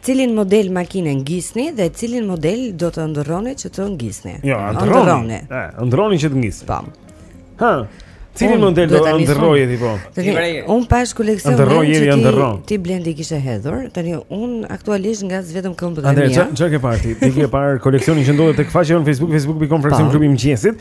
cilin model makine ngisni dhe cilin model do të ndërroni që të ngisni? Jo, ndërroni. Ëndërroni që të ngisni. Po. Hë. Cilin model do të ëndërroje ti po? Unë pashë koleksionin. Ëndërroje ti ëndërron. Ti Blendi kishe hedhur. Tani unë aktualisht ngas vetëm këmbët e mia. Andaj çka ke parë ti? Ti ke parë koleksionin që ndodhet tek faqja në Facebook, facebook.com fraksion klubi i mëngjesit.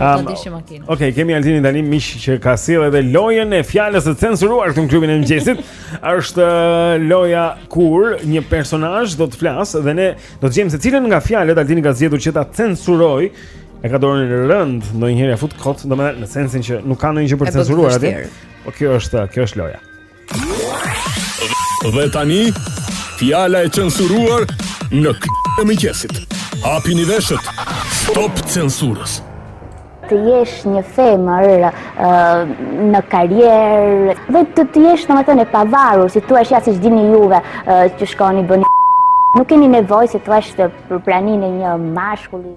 Um, Okej, okay, kemi Altinin tani miq që ka sjellë edhe lojën e fjalës së censuruar këtu në klubin e mëngjesit. Është uh, loja kur një personazh do të flasë dhe ne do të gjejmë se cilën nga fjalët Altini ka zgjedhur që ta censurojë. E ka dorën e rëndë, ndonjëherë ia fut kot, domethënë në sensin që nuk ka ndonjë gjë për të censuruar aty. Po kjo është, kjo është loja. Dhe tani, fjala e censuruar në klubin e mëngjesit. Hapini veshët. Stop censurës. Të jesh një femër në karrierë, dhe të të jesh domethënë e pavarur, si i thuhet ja siç dini juve që shkoni bëni nuk keni nevojë si i thuhet për praninë e një mashkulli.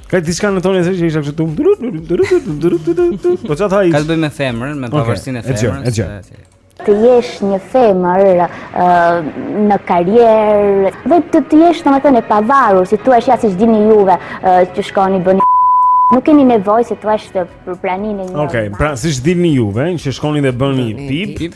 Ka diçka në tonin e saj që ishte kështu. Po çfarë tha? Ka të bëjë me femrën, me pavarësinë e femrës. E dëgjojmë. Të jesh një femër në karrierë, dhe të të jesh domethënë e pavarur, si i thuhet ja siç dini juve që shkoni bëni Nuk keni nevojë si i thuhet për praninë e një. Okej, pra siç dini juve që shkoni dhe bëni pip,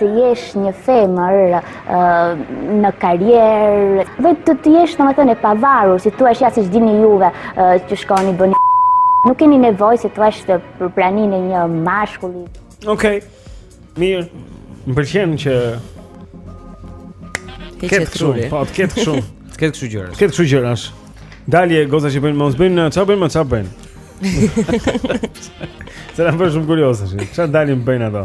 të jesh një femër në karrierë, dhe të të jesh domethënë e pavarur, si i thuhet ja siç dini juve që shkoni bëni nuk keni nevoj si i thuhet për praninë e një mashkulli. Okej, mirë, më përqenë që... Të ketë kështu, po, të ketë kështu. Të ketë kështu gjërash. Të ketë kështu gjërash. Dalin, goca që bëjnë, mos bëjnë, ça bëjnë, ça bëjnë. Se jemi shumë kuriozë, ça dalin bëjnë ato.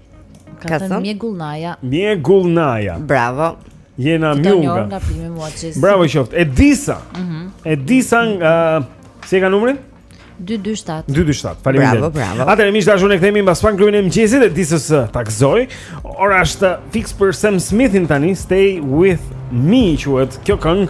Ka thënë Mjegullnaja. Mjegullnaja. Bravo. Jena Mjunga. Bravo qoftë. Edisa. Ëh. Mhm. Edisa si e ka numrin? 227. 227. Faleminderit. Bravo, bravo. Atëherë miq të dashur ne kthehemi mbas pak në klubin e mëngjesit Edisës t'ia gëzojë. Ora është fiks për Sam Smithin tani, stay with me quhet kjo këngë.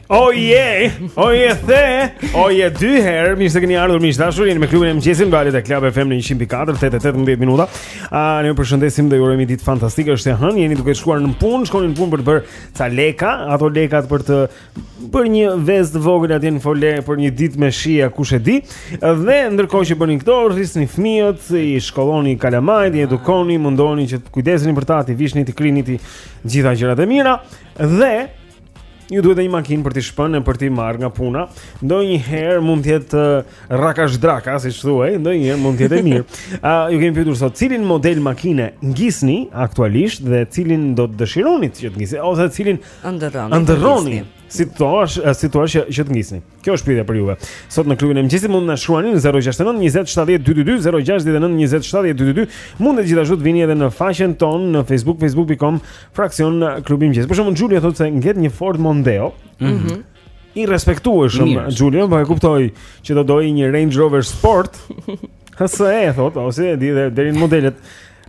Oh yeah, oh yeah, the, oh yeah, dy herë, mirë se keni ardhur miq të dashur, jeni me klubin e mëngjesit, valët e Club FM në 104, 8:18 minuta. Ah, ne ju përshëndesim dhe ju urojmë ditë fantastike. Është e hënë, jeni duke shkuar në punë, shkoni në punë për të bërë ca leka, ato lekat për të për një vezë të vogël atje në fole për një ditë me shi, a kush e di. Dhe ndërkohë që bëni këto, rrisni fëmijët, i shkolloni kalamajt, i edukoni, mundoni që të kujdeseni për ta, të vishni, të krihni, të gjitha gjërat e mira. Dhe Ju duhet një makinë për t'i shpënë e për t'i marrë nga puna. Ndonjëherë mund të jetë uh, rrakashdraka, siç thuhet, ndonjëherë mund të jetë e mirë. A uh, ju kemi pyetur sot cilin model makine ngisni aktualisht dhe cilin do të dëshironit që të ngisni ose cilin ëndërroni? Ëndërroni. Si thuhet, si thuhet që që të ngisni? Kjo është pyetja për juve. Sot në klubin e mëngjesit mund të na shkruani në 069 20 70 222 069 20 70 222. Mundet gjithashtu të vini edhe në faqen tonë në Facebook facebook.com fraksion klubi i mëngjesit. Për shembull Xhulio thotë se nget një Ford Mondeo. Mhm. Mm -hmm. I respektueshëm Xhulio, po e kuptoj që do doje një Range Rover Sport. Hëse e thotë, ose e di deri në modelet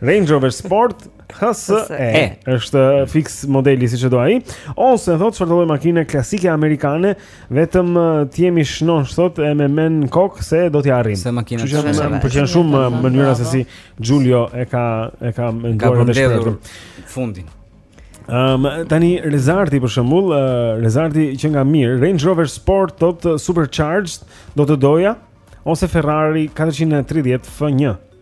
Range Rover Sport HSE është fix modeli siç e do ai. Ose thotë çfarëdo lloj makine klasike amerikane, vetëm të jemi shëndosh thotë e me men kok se do t'i arrijmë. Se makina është shumë e vështirë. Është shumë mënyra se si Giulio e ka e ka menduar të shkruajë fundin. Um, tani Rezarti për shembull, uh, Rezarti që nga mirë, Range Rover Sport thotë supercharged do të doja ose Ferrari 430 F1.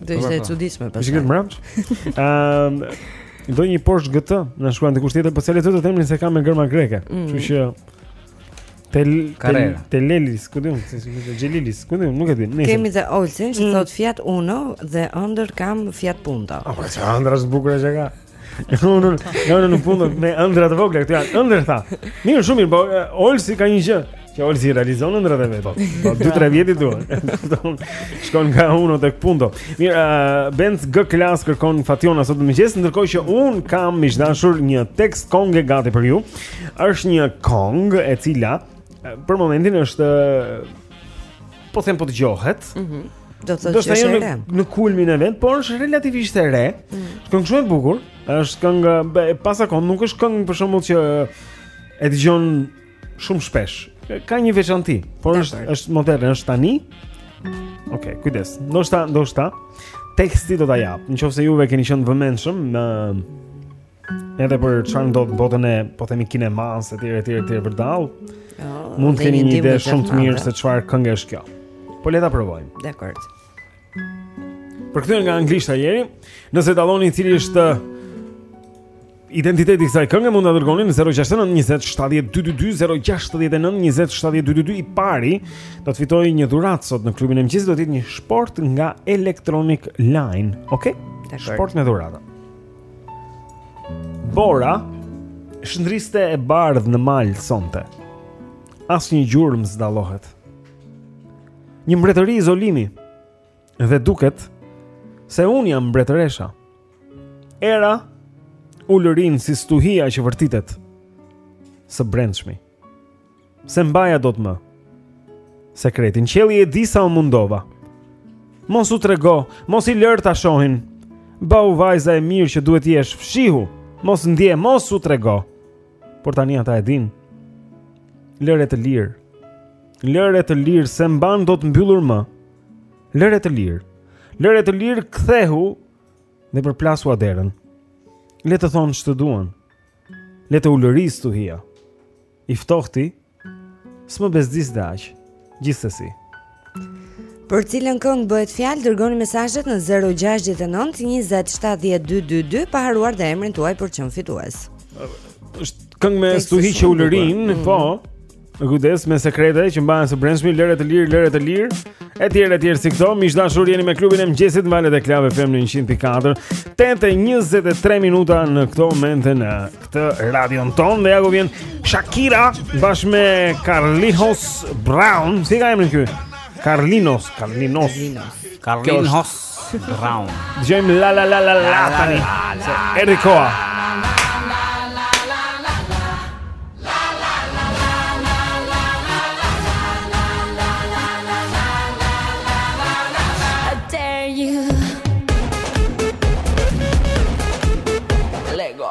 Do ishte e çuditshme pastaj. Ishte mbrapsht. Ëm do një Porsche GT, na shkruan dikush tjetër, po s'e lexoj dot emrin se e ka me gërma greke. Mm. Kështu që Tel Carrera. Tel Lelis, ku diun, se më të Gelilis, ku diun, nuk e di. Nisim. Kemi të Olsin që mm. thot Fiat Uno dhe ëndër kam Fiat Punto. Ah, po çfarë ëndër është bukur që ka? Jo, unë, jo, unë s'kam punë me ëndra të vogla këtu janë. Ëndër tha. Mirë, shumë mirë, po Olsi ka një gjë që Olsi realizon ëndrat e veta. Po 2-3 vjet i duhen. Shkon nga uno tek punto. Mirë, uh, Benz G Class kërkon Fationa sot në mëngjes, ndërkohë që un kam miq të dashur një tekst kënge gati për ju. Është një këngë e cila për momentin është po themi po dëgjohet. Mhm. Mm Do të thotë që është e re. Në kulmin e vet, por është relativisht e re. Mm. Këngë shumë e bukur. Është këngë e pazakontë, nuk është këngë për shembull që e dëgjon shumë shpesh. Ka një veçanti, por është është moderne, është tani. Okej, okay, kujdes. Ndoshta, ndoshta teksti do ta jap. Në qoftë se juve keni qenë të vëmendshëm në Edhe për çfarë ndodh në botën e, po themi kinemas etj etj etj vërdallë. Oh, mund të keni një ide shumë të mirë se çfarë këngë është kjo. Po le ta provojmë. Dakord. Përkthyer nga anglishtja Leri, nëse dalloni i cili është identiteti i kësaj këngë mund ta dërgoni në 069 20 70 222 069 20 70 222 i pari do të fitojë një dhuratë sot në klubin e mëngjesit do të jetë një shportë nga Electronic Line, okay? Shportë me dhurata. Bora shndrit e bardh në mal sonte. Asnjë gjurmë s'dallohet. Një mbretëri izolimi dhe duket se un jam mbretëresha. Era ulërin si stuhia që vërtitet së brendshmi. S'e mbaja dot më Sekretin qielli e di sa u mundova Mos u trego Mos i lër ta shohin Bëhu vajza e mirë që duhet të jesh Fshihu Mos ndje Mos u trego Por tani ata e din Lëre të lirë Lëre të lirë S'e mban dot mbyllur më Lëre të lirë Lëre të lirë Kthehu Dhe përplasua derën Le të thonë ç'të duan Le të ulërisë stuhia I ftohti s'më bezdis dhe aq. Gjithsesi. Për cilën këngë bëhet fjalë, dërgoni mesazhet në 069 20 70 222 pa harruar dhe emrin tuaj për të qenë fitues. Është këngë me stuhi që ulërin, mm. po. Në kujdes me sekrete që mbahen së brendshmi, lëre të lirë, lëre të lirë. Etj, etj, si këto, miq të dashur, jeni me klubin e mëngjesit në valët e Club FM në 100.4. 8:23 minuta në këto momente në këtë radion tonë dhe ja ku vjen Shakira bashkë me Carlinhos Brown. Si ka emrin ky? Carlinhos, Carlinhos. Carlinhos Brown. Dëgjojmë la la la la la tani. Erikoa. Lego.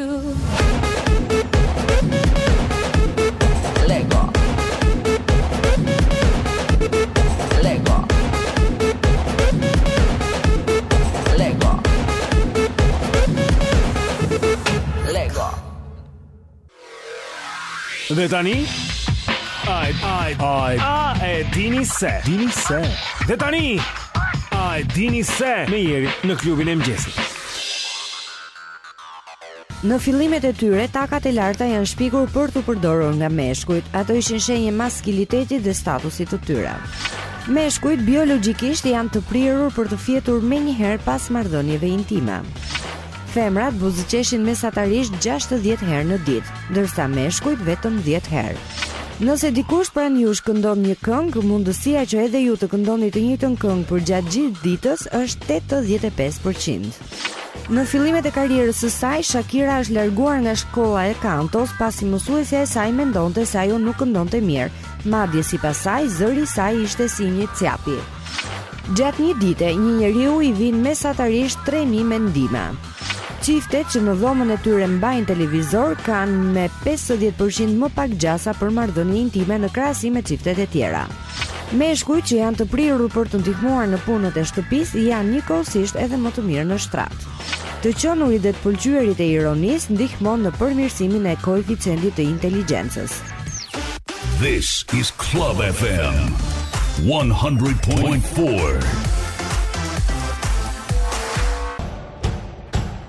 Dhe tani Ai ai ai a e dini se dini se Dhe tani Ai dini se me Jerin në klubin e mëngjesit Në fillimet e tyre, takat e larta janë shpikur për t'u përdorur nga meshkujt. Ato ishin shenjë e maskulinitetit dhe statusit të tyre. Meshkujt biologjikisht janë të prirur për të fjetur menjëherë pas marrëdhënieve intime. Femrat buzëqeshin mesatarisht 60 herë në ditë, ndërsa meshkujt vetëm 10 herë. Nëse dikush pranë jush këndon një këngë, mundësia që edhe ju të këndoni të njëjtën këngë përgjatë gjithë ditës është 85%. Në fillimet e karrierës së saj, Shakira është larguar nga shkolla e kantos pasi mësuesja e saj mendonte se ajo nuk këndonte mirë. Madje sipas saj, zëri i saj ishte si një cjapi. Gjatë një dite, një njeriu i vijnë mesatarisht 3000 mendime. Çiftet që në dhomën e tyre mbajnë televizor kanë me 50% më pak gjasa për marrëdhënie intime në krahasim me çiftet e tjera. Meshkujt që janë të prirur për të ndihmuar në punët e shtëpisë janë njëkohësisht edhe më të mirë në shtrat. Të qenurit dhe të pëlqyerit e ironisë ndihmon në përmirësimin e koeficientit të inteligjencës. This is Club FM 100.4.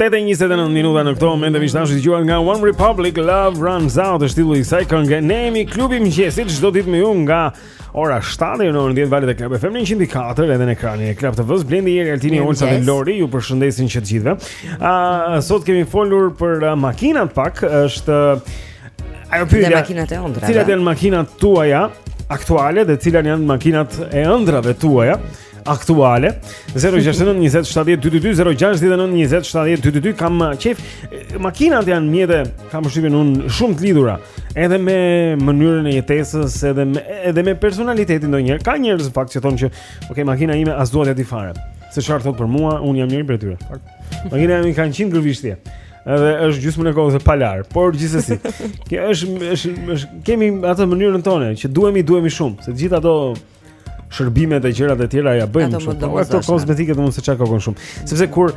Tetë e 29 minuta në këto momente miq të dashur dëgjuat nga One Republic Love Runs Out është titulli i kësaj kënge ne jemi klubi i mëngjesit çdo ditë me ju nga ora 7 deri në orën 10 valët e Club FM 100.4 edhe në ekranin e Club TV-së Blendi Eri Altini Olsa dhe Lori ju përshëndesin që të gjithëve. Ah uh, sot kemi folur për uh, makinat pak është uh, Ajo pyetja. Makinat e ëndrrave. Cilat janë makinat tuaja aktuale dhe cilat janë makinat e ëndrrave tuaja? Aktuale 0692070222 kam uh, qejf makinat janë mjete kam përshtypjen un shumë të lidhura edhe me mënyrën e jetesës edhe me edhe me personalitetin ndonjëherë ka njerëz në fakt që thonë që ok makina ime as dua t'ia di fare se çfarë thotë për mua un jam mirë për ty makina ime ka 100 gërvishtje Edhe është gjysmën e kohës e palarë, por gjithsesi. Kjo është, është, kemi atë mënyrën tonë që duhemi, duhemi shumë, se të gjitha ato shërbimet e gjërat e tjera ia bëjmë shumë. Po ato kozmetike domethënë s'e çaj kokën shumë. Sepse kur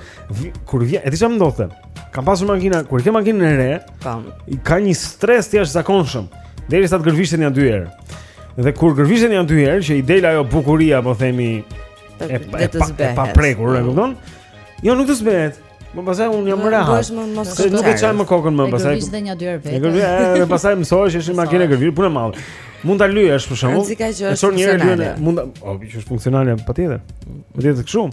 kur vjen, e di çfarë ndodh. Kam pasur makina, kur ke makinën e re, kam. Ka një stres të jashtëzakonshëm derisa të gërvishtet nja dy herë. Dhe kur gërvishtet nja dy herë që i del ajo bukuria, po themi e paprekur, e kupton? Jo, nuk të zbehet. Më pastaj unë jam rehat. Do të mos të çaj. Nuk e çaj më kokën më pastaj. Do ta nja dy herë vetë. Edhe pastaj mësohesh është një makinë e gërvishtur punë e madhe. Mund ta lyesh për shembull. Rëndësi ka që është funksionale. Mund ta, oh, që është funksionale patjetër. Mund të jetë kështu.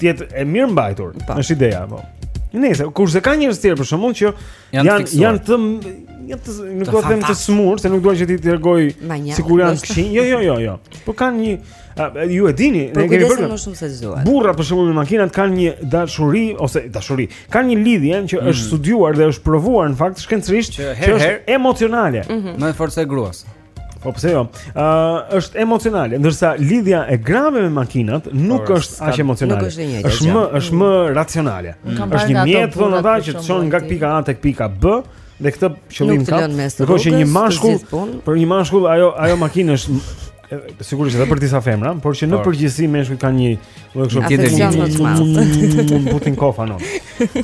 Të jetë e mirëmbajtur. Është ideja apo. Nëse kurse ka njerëz të tjerë për shembull që Janë janë të janë të janë të nuk do të them të sëmurë, se nuk dua që t'i tregoj sikur janë të këqij. Jo, jo, jo, jo. Po kanë një ju e dini, ne kemi bërë kujdesen më shumë seç duhet. Burrat për shembull me makinat kanë një dashuri ose dashuri, kanë një lidhje që është mm. studiuar dhe është provuar në fakt shkencërisht që është emocionale. Mhm. Më e fortë se e gruas. Po pse jo? Ë uh, është emocionale, ndërsa lidhja e grave me makinat nuk Por, është aq emocionale. Nuk është, njëjtë, është më është më racionale. Mm. Është një mjet thonë ata që të çon nga pika A tek pika B dhe këtë qëllim ka. Po për një mashkull, për një mashkull ajo ajo makinë është sigurisht edhe për disa femra, por që në përgjithësi meshkujt kanë një, do të thotë, e puthin kofanon.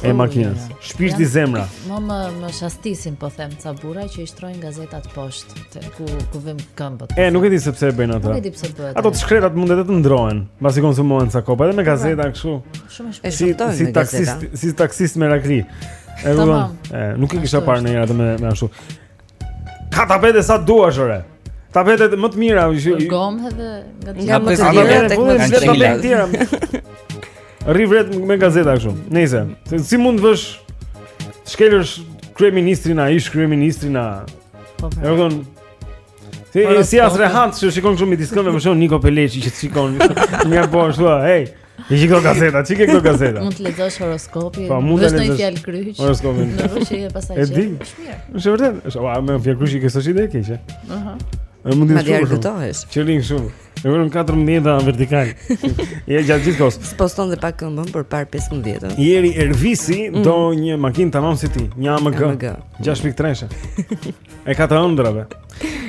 e makinës. Shpirti zemra. Mua më më shastisin po them ca burra që i shtrojnë gazetat poshtë te ku ku vëmë këmbët. E nuk e di se pse e bëjnë ata. Nuk e di pse bëhet. Ato të shkretat mund edhe të ndrohen, mbasi konsumohen ca kohë pa edhe me gazeta kështu. Shumë e shpifur. Si si taksist, si taksist merakli. Edhe unë nuk e kisha parë në jetë me ashtu. Ka tapete sa duash ore. Tapetet më të mira që gomhe dhe nga të tjera të tjera tek më të tjera të tjera. Rri vret me gazeta kështu. Nëse si mund të vësh shkelësh kryeministrin a ish kryeministrin a po, po. E thon Si si as rehat që shikon këtu midis këmbëve më shon Niko Peleshi që shikon. Një po ashtu, hey, Hiqi këto gazeta, hiqi këto gazeta. Mund të lexosh horoskopin. Po, mund të lexosh fjalëkryq. Horoskopin. Do të shihë pastaj. Edi. Është mirë. Është vërtet. Është, ua, me fjalëkryq që s'është ide e keqe. Aha. Ëh. Mund të shkruaj. Madje dëtohesh. Qëllim shumë. Ne vëmë 14-ën vertikal. Ja gjatë gjithë kohës. Sposton dhe pak këmbën për të parë 15-ën. Ieri Ervisi mm. do një makinë tamam si ti, një AMG. AMG. 6.3. E ka të ëndrrave.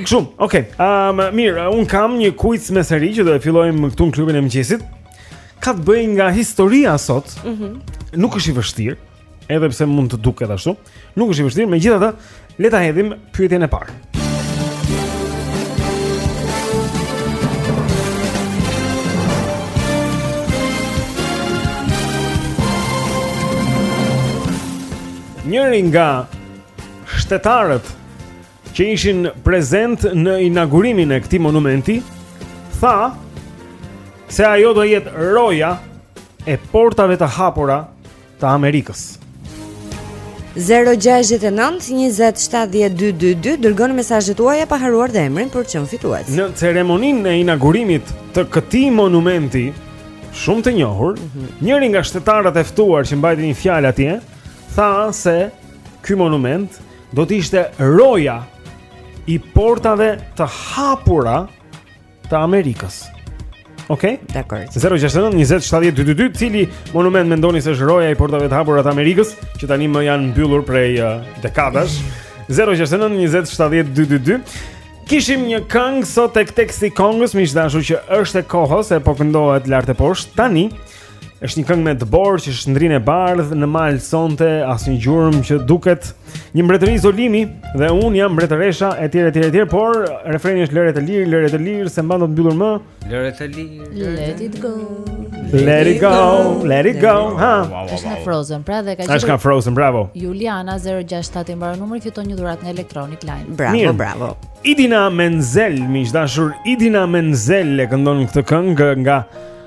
Kështu, okay. Ëm um, mirë, un kam një quiz me seri që do e fillojmë këtu në klubin e mëngjesit. Ka të bëjë nga historia sot. Mhm. Mm nuk është i vështirë, edhe pse mund të duket ashtu. Nuk është i vështirë, megjithatë, le ta hedhim pyetjen e parë. Njëri nga shtetarët që ishin prezent në inaugurimin e këtij monumenti tha se ajo do jetë roja e portave të hapura të Amerikës. 069 20 70 222 Dërgoni mesazhet tuaja pa harruar dhe emrin për të qenë fitues Në ceremoninë e inaugurimit të këtij monumenti Shumë të njohur mm -hmm. Njëri nga shtetarët e ftuar që mbajti një fjalë atje Tha se ky monument do të ishte roja i portave të hapura të Amerikës. Okej? Okay? Dakord. 069 20 70 222, cili monument mendoni se është roja i portave të hapura të Amerikës, që tanimë janë mbyllur prej uh, dekadash? 069 20 70 222. Kishim një këngë sot tek teksti i këngës, miq të dashur që është e kohës, e po këndohet lart e poshtë tani. Është një këngë me dëborë që shndrin e bardhë në mal sonte, asnjë gjurmë që duket një mbretëri izolimi dhe un jam mbretëresha etj etj etj, por refreni është lëre të lirë, lëre të lirë, s'e mban dot mbyllur më. Lëre të lirë. Let it go. Let it go, let it go. Ha. Është nga Frozen, pra dhe ka qenë. Është nga Frozen, bravo. Juliana 067 i mbaron numri fiton një dhuratë nga Electronic Line. Bravo, Mirë. bravo. Idina Menzel, miq të dashur, Idina Menzel e këndon këtë këngë nga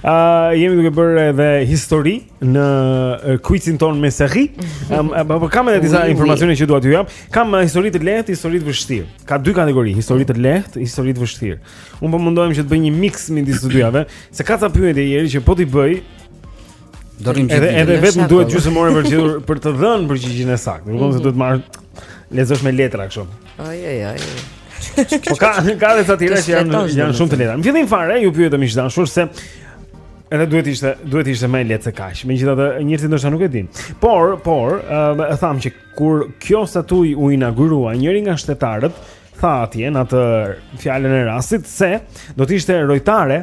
Ë uh, jemi duke bërë edhe histori në kuicin tonë me seri. Ëm um, po kam edhe disa informacione që dua t'ju jap. Kam uh, histori të lehtë, histori të vështirë. Ka dy kategori, histori të lehtë, histori të vështirë. Unë po mundohem që të bëj një mix midis të dyave, se ka ca pyetje ieri që po t'i bëj do rrimë gjithë. Edhe vetëm duhet gjysmë orë për të për të dhënë përgjigjen e saktë. Nuk do të duhet marr Lexosh me letra kështu. Ai ai ai. Po ka ka vetë aty që janë janë shumë të lehta. Në fillim fare ju pyetëm miq të dashur se edhe duhet të ishte duhet të ishte më e lehtë se kaq. Megjithatë njerëzit ndoshta nuk e dinë. Por por um, e thamë që kur kjo statujë u inaugurua njëri nga shtetarët tha atje në atë fjalën e rastit se do të ishte rojtare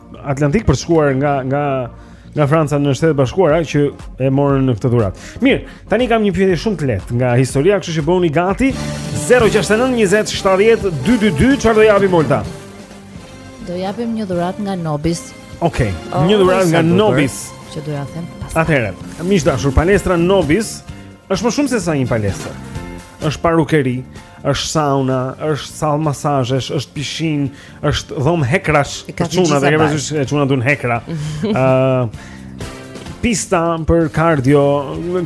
Atlantik për të shkuar nga nga nga Franca në Shtetet e Bashkuara që e morën këtë dhuratë. Mirë, tani kam një pyetje shumë të lehtë nga historia, kështu që bëhuni gati 069 20 70 222 çfarë do japim Olta? Do japim një dhuratë nga Nobis. Okej, okay, oh, një dhuratë nga Nobis që do ta them pas. Atëherë, miq të dashur, palestra Nobis është më shumë se sa një palestër. Është parukeri, është sauna, është sallë masazhesh, është pishinë, Është dhomë hekrash për çuna, dhe kemi thënë se çunat duan hekra. Ëh. pista për kardio,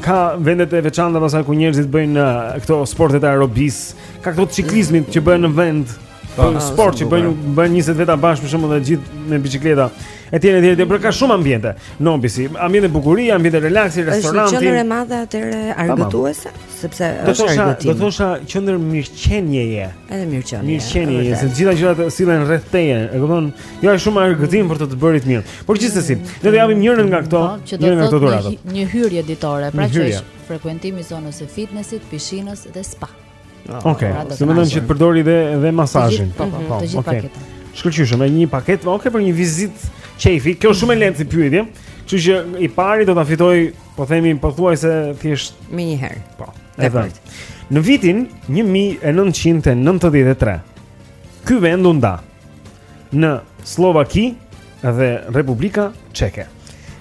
ka vendet e veçanta pasaj ku njerëzit bëjnë këto sportet e aerobisë, ka këto ciklizmin që bëhen në vend, Po, ah, sport që bëjnë bëjnë 20 veta bashkë për shembull dhe gjithë me biçikleta. Etj etj etj, por ka shumë ambiente. Nobisi, ambiente bukurie, ambiente relaksi, restoranti. Është qendër e madhe atëherë argëtuese. sepse është argëtim. Do thosha qendër mirëqenieje. Edhe mirëqenie. Mirëqenieje, se të gjitha gjërat sillen rreth teje. E kupton? Jo është shumë argëtim për të të bërit mirë. Por gjithsesi, ne do japim njërën nga këto, po, njërën nga këto dhurata. Një hyrje ditore, pra që është frekuentimi i zonës së fitnessit, pishinës dhe spa. Ah, Okej. Pra si mendon që të përdori dhe dhe masazhin? Po, po, po. Të gjithë paketën. Shkëlqyshëm, me një paketë, ok, për një vizitë qejfi. Kjo është shumë e lehtë si pyetje. Kështu që i pari do ta fitojë Po themi pothuajse thjesht menjëherë. Po. Edhe. Në vitin 1993 ky vend u nda në Sllovaki dhe Republika Çeke.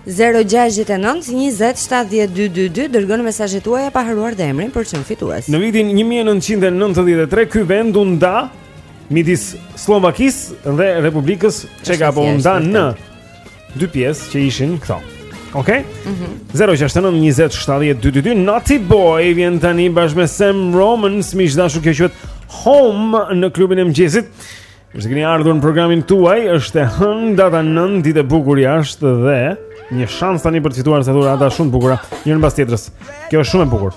069 20 70 222 dërgoni mesazhet tuaja pa harruar dhe emrin për çmim fitues Në vitin 1993 ky vend u nda midis Sllovakisë dhe Republikës Çeke apo u nda në dy pjesë që ishin këto. Okej? Okay? Mhm. Mm 069 20 70 222 Naughty Boy vjen tani bashkë me Sam Romans, miq të dashur kjo quhet Home në klubin e mëngjesit. Mirë se keni ardhur në programin tuaj. Është e hënë data 9, ditë e bukur jashtë dhe një shans tani për të fituar ca dhurata shumë të bukura, njërën pas tjetrës. Kjo është shumë e bukur.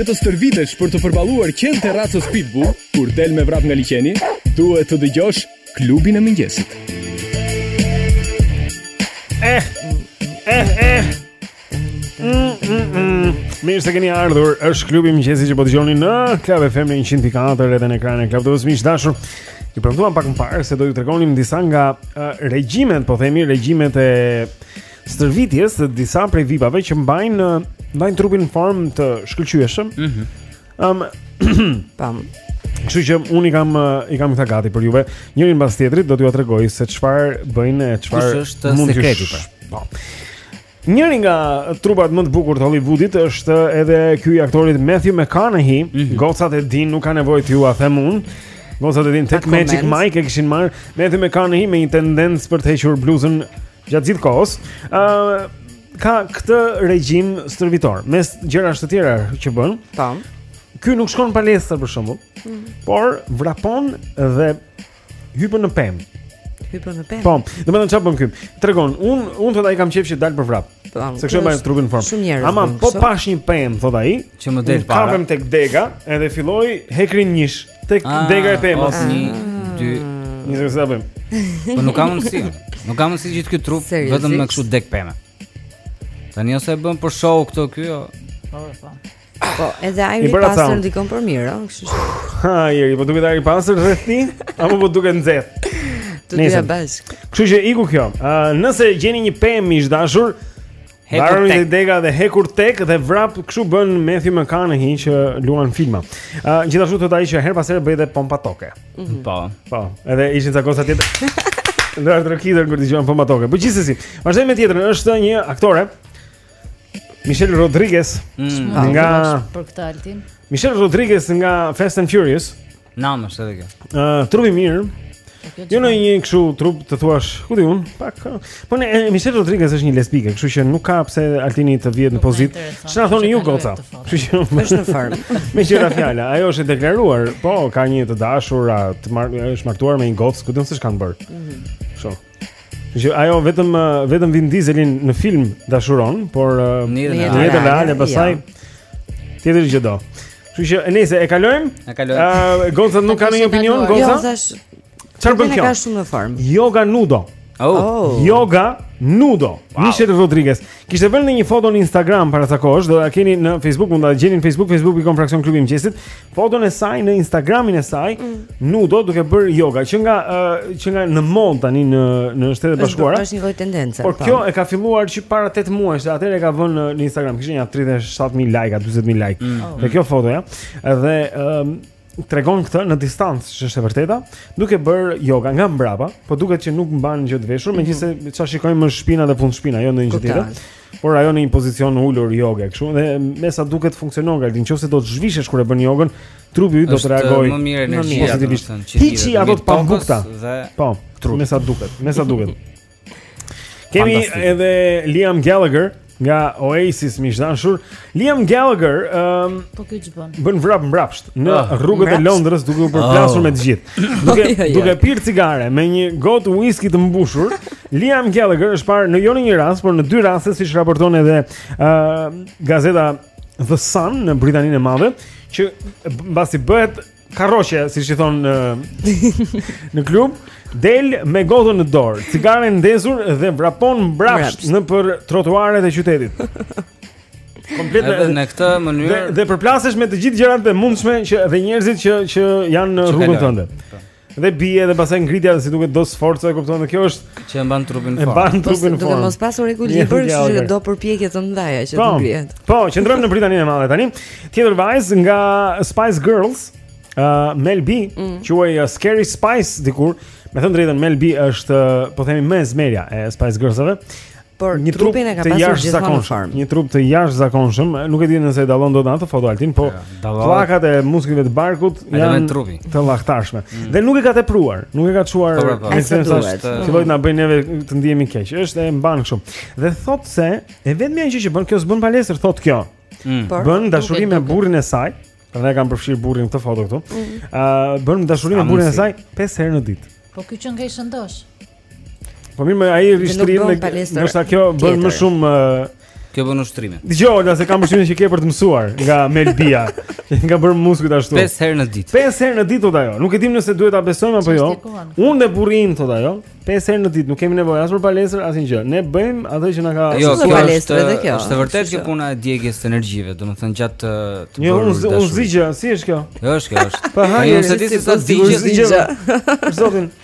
Që të stërvitesh për të përballuar qentë e racës Pitbull, kur del me vrap nga liqeni, duhet të dëgjosh klubin e mëngjesit. Eh, eh, eh. Mirë se keni ardhur, është klubi i mëngjesit që po dëgjoni në Club FM 100.4 edhe në ekranin e Club TV-s. Miq të dashur, ju premtuam pak më parë se do ju tregonim disa nga uh, regjimet, po themi regjimet e stërvitjes të disa prej vipave që mbajnë mbajnë trupin në formë të shkëlqyeshëm. Ëm mm um, pam. Kështu që unë i kam i kam këta gati për juve. Njërin mbas tjetrit do t'ju tregoj se çfarë bëjnë e çfarë mban sekret. Po. Njëri nga trupat më të bukur të Hollywoodit është edhe ky i aktorit Matthew McConaughey. Mm -hmm. Gocat e din, nuk ka nevojë t'jua them unë. Gocat e din tek Magic Mike e kishin marrë Matthew McConaughey me një tendencë për të hequr bluzën gjatë gjithë kohës. Ë uh, ka këtë regjim stërvitor. Mes gjërash të tjera që bën. Tam. Ky nuk shkon në palestër për shembull. Mm -hmm. Por vrapon dhe Hypën në pemë. Hypën në pemë. Po, domethënë çfarë bën ky? Tregon, un un thotë ai kam qejf që dal për vrap. Po, se kështu më trupin në formë. Ama po pashë një pemë, thotë ai, që më del para. Kapem tek dega, edhe filloj hekrin njësh tek ah, dega e pemës. 1 2 Një të sabim. Po nuk ka mundësi. Nuk ka mundësi gjithë këtë trup vetëm me kështu degë peme. Tani ose e bën për show këto ky, jo. Po, po. Po, edhe ajri i pastër ndikon për mirë, ëh, kështu që. Ha, ajri, po duket ajri i pastër rreth tij? Apo po duket nxehtë? Të dyja bashkë. Kështu që iku kjo. Ë, uh, nëse gjeni një pemë miq të dashur, hekur tek. Dhe dega dhe hekur tek dhe vrap kështu bën Matthew McConaughey që luan filma. Ë, uh, gjithashtu thotë ai që herë pas here bëj edhe pompa toke. Mm -hmm. Po. Po, edhe ishin ca goca tjetër. Ndërsa të rkitur kur dëgjon pompa toke. Po gjithsesi, vazhdojmë me tjetrën. Është një aktore Michelle Rodriguez mm, ka për këtë Altin. Michelle Rodriguez nga Fast and Furious. Tam është edhe kjo. Ë, uh, trup i mirë. Jo në një kështu trup të thuash, ku di un, pak. Po ne Michelle Rodriguez është një lesbike, kështu që nuk ka pse Altini të vihet në po, pozitë. Çfarë thoni ju goca? Kështu që është në formë. Meqë ra fjala, ajo është e deklaruar, po ka një të dashur, të marrë, është martuar me një gocë, ku di un se ç'kanë bërë. Mhm. Kështu. Që ajo vetëm vetëm Vin Dieselin në film dashuron, por në jetën reale pastaj tjetër gjë do. Kështu që nëse e kalojmë, e kalojmë. Ëh, uh, gocat nuk ka ndonjë opinion, goca? Çfarë bën kjo? Kaq shumë në formë. Yoga nudo. Oh. oh. Yoga nudo. Wow. Michelle Rodriguez. Kishte vënë edhe një foto në Instagram para ca kohësh, do ta keni në Facebook, mund ta gjeni në Facebook, facebook.com fraksion klubi i mëngjesit, foton e saj në Instagramin e saj, mm. nudo duke bërë yoga, që nga uh, që ka në modë tani në në shtetet e bashkuara. Është një lloj tendence. Por po. kjo e ka filluar që para 8 muajsh, dhe atëherë e ka vënë në Instagram, kishte nja 37000 like, 40000 like. Mm. Dhe kjo foto ja. Dhe ëm um, tregon këtë në distancë, që është e vërteta, duke bërë yoga nga mbrapa, po duket që nuk mban gjë të veshur, mm -hmm. megjithëse ça shikojmë më shpina dhe fund shpina, jo ndonjë gjë tjetër. Por ajo në një pozicion ulur yoge kështu dhe me sa duket funksionon gati, nëse do të zhvishesh kur e bën yogën, trupi yt do të reagojë më mirë energjia, pozitivisht, hiqi ato të pambukta dhe po, trupi me sa duket, me sa duket. Kemi Fantastic. edhe Liam Gallagher nga Oasis miq të dashur. Liam Gallagher um, po kjo ç'bën? Bën vrap mbrapsht në ah, rrugët mbrapsht. e Londrës duke u përplasur oh. me të gjithë. Duke oh, ja, ja. duke pirë cigare me një gotë whisky të mbushur. Liam Gallagher është parë në jo në një rast, por në dy raste siç raporton edhe uh, gazeta The Sun në Britaninë e Madhe që mbasi bëhet Karroqe, siç i thonë në në klub, del me gotën në dorë, cigaren ndezur dhe vrapon mbrapsht nëpër trotuaret e qytetit. Komplet në, në këtë mënyrë dhe, dhe përplasesh me të gjithë gjërat e mundshme që dhe njerëzit që që janë në rrugën tënde. Po. Dhe bie dhe pastaj ngritja siç duket do forca, e kupton? Dhe kjo është Që e mban trupin në formë. E mban trupin në formë. Duke mos pasur ekuilibër, kështu që do përpjekje të mëdha që të po, ngrihet. Po, qëndrojmë në Britaninë e Madhe tani. Tjetër vajzë nga Spice Girls, uh, Mel B, mm. quhej uh, Scary Spice dikur. Me thënë të drejtën Mel B është, uh, po themi, më ezmerja e Spice Girls-ave. Por një trup trupin e ka pasur gjithmonë në jashtëzakonshëm. formë. Një trup të jashtëzakonshëm. Nuk e di nëse e dallon dot në atë foto Altin, po Ja, dallohet. pllakat e muskujve të barkut Edhe janë me trupi. Mm. të llahtarshme. Dhe nuk e ka tepruar, nuk e ka çuar Po, po, po. Ai sa ekstrem, sa duhet. është- filloi të na bëjë neve të ndihemi keq. Është e mban kështu. Dhe thotë se e vetmja gjë që bën, kjo s'bën palestër, thotë kjo. Mm. Por Bën nuk dashuri e me duket. burrin e saj. Prandaj kam përfshirë burrin në këtë foto këtu. Ë bën dashuri me Sa burrin e mundësi. saj 5 herë në ditë. Po ky qenka i shëndoshë. Po mirë, me ai rri shtrirë, ndoshta kjo bën më shumë Kjo bën ushtrime. Dëgjo, Olga, se kam përshtypjen që ke për të mësuar nga Mel B-ja. Ngaqë bën muskujt ashtu. Pesë herë në ditë. Pesë herë në ditë thotë ajo. Nuk e dimë nëse duhet ta besojmë apo jo. Unë dhe burri im thotë ajo. Pesë herë në ditë, nuk kemi nevojë as për palestër, asgjë. Ne bëjmë atë që na ka Jo, kjo palestër edhe kjo. Është vërtet kjo puna e djegies së energjive, domethënë gjatë të Jo, unë unë zgjë, si është kjo? Jo, është kjo, është. Po ha, unë se ti sa zgjë, zgjë. Zotin.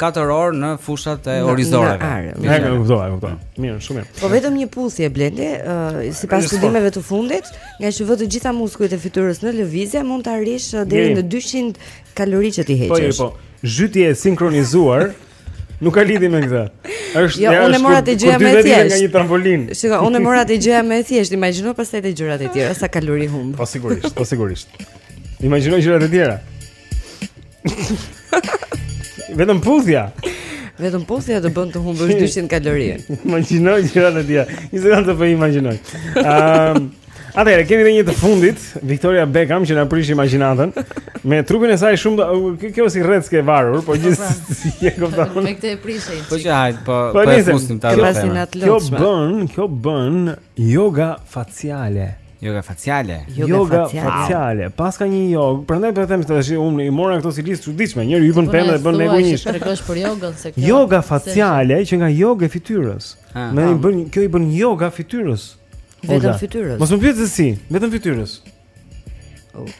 4 orë në fushat e orizoreve. E kuptova, e kuptova. Mirë, shumë mirë. Po vetëm një puthje Blendi, uh, sipas studimeve të fundit, ngaqë vë të gjitha muskujt e fytyrës në lëvizje, mund të arrijë deri në 200 kalori që t'i po, heqësh. Po, po. Zhytje e sinkronizuar Nuk ka lidhje me këtë. Është ja, jo, unë e mora te gjëja më e thjeshtë. Nga një trampolin. Shiko, unë e mora te gjëja më e thjeshtë. Imagjino pastaj te gjërat e tjera, sa kalori humb. Po sigurisht, po sigurisht. Imagjino gjërat e tjera. Vetëm puthja. Vetëm puthja të bën të humbësh 200 kalori. Imagjino që atë di. Një sekondë të po imagjinoj. Ëm ehm, Atëherë kemi edhe një të fundit, Victoria Beckham që na prish imagjinatën me trupin e saj shumë kjo si rreckë e varur, po gjithsesi e kupton. Me këtë e prishin. Po që hajt, po po, po e fusim ta. Kjo bën, kjo bën joga faciale. Joga faciale. Joga faciale. Paska një jogë, prandaj po e them se tash unë i mora këto si listë e çuditshme. Njëri hyp në pemë dhe bën me gojësh. Tregosh për jogën se kjo. Joga faciale që nga joga e fytyrës. Më i bën kjo i bën joga fytyrës. Vetëm fytyrës. Mos më pyet se si, vetëm fytyrës.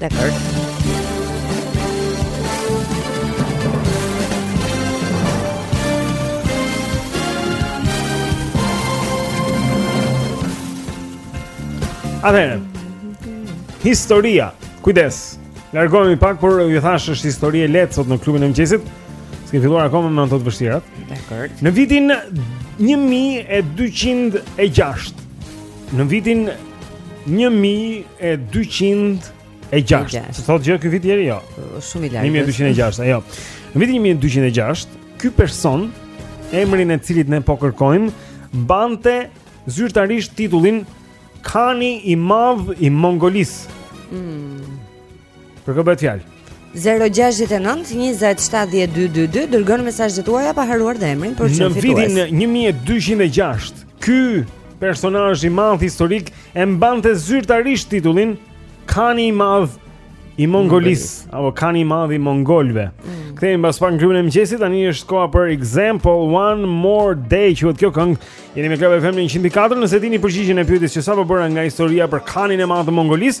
Dakor. Atëherë. Historia. Kujdes. Largohemi pak, por ju thashë është histori e lehtë sot në klubin e mëngjesit. S'kemi filluar akoma me ato të vështirat. Dakor. Në vitin 1206 Në vitin 1206. Të thotë gjë ky vit Jeri? Jo. Shumë i lartë. 1206, jo. Në vitin 1206, ky person, emrin e cilit ne po kërkojmë, mbante zyrtarisht titullin Kani i madh i Mongolisë. Mm. Për kë bëhet fjalë? 0-6-9-27-12-2 Dërgoni mesazhet tuaja pa harruar dhe emrin për çdo fitues Në vitin 1206 Ky personazh i madh historik E mbante zyrtarisht titullin Kani i madh i Mongolisë Apo kani i madh i Mongolëve mm. Kthehemi pas pak në klubin e mëngjesit Tani është koha për Example One more day Quhet kjo këngë Jeni me Club FM në 104 Nëse dini përgjigjen e pyetjes Që sapo bëra nga historia për kanin e madh të Mongolisë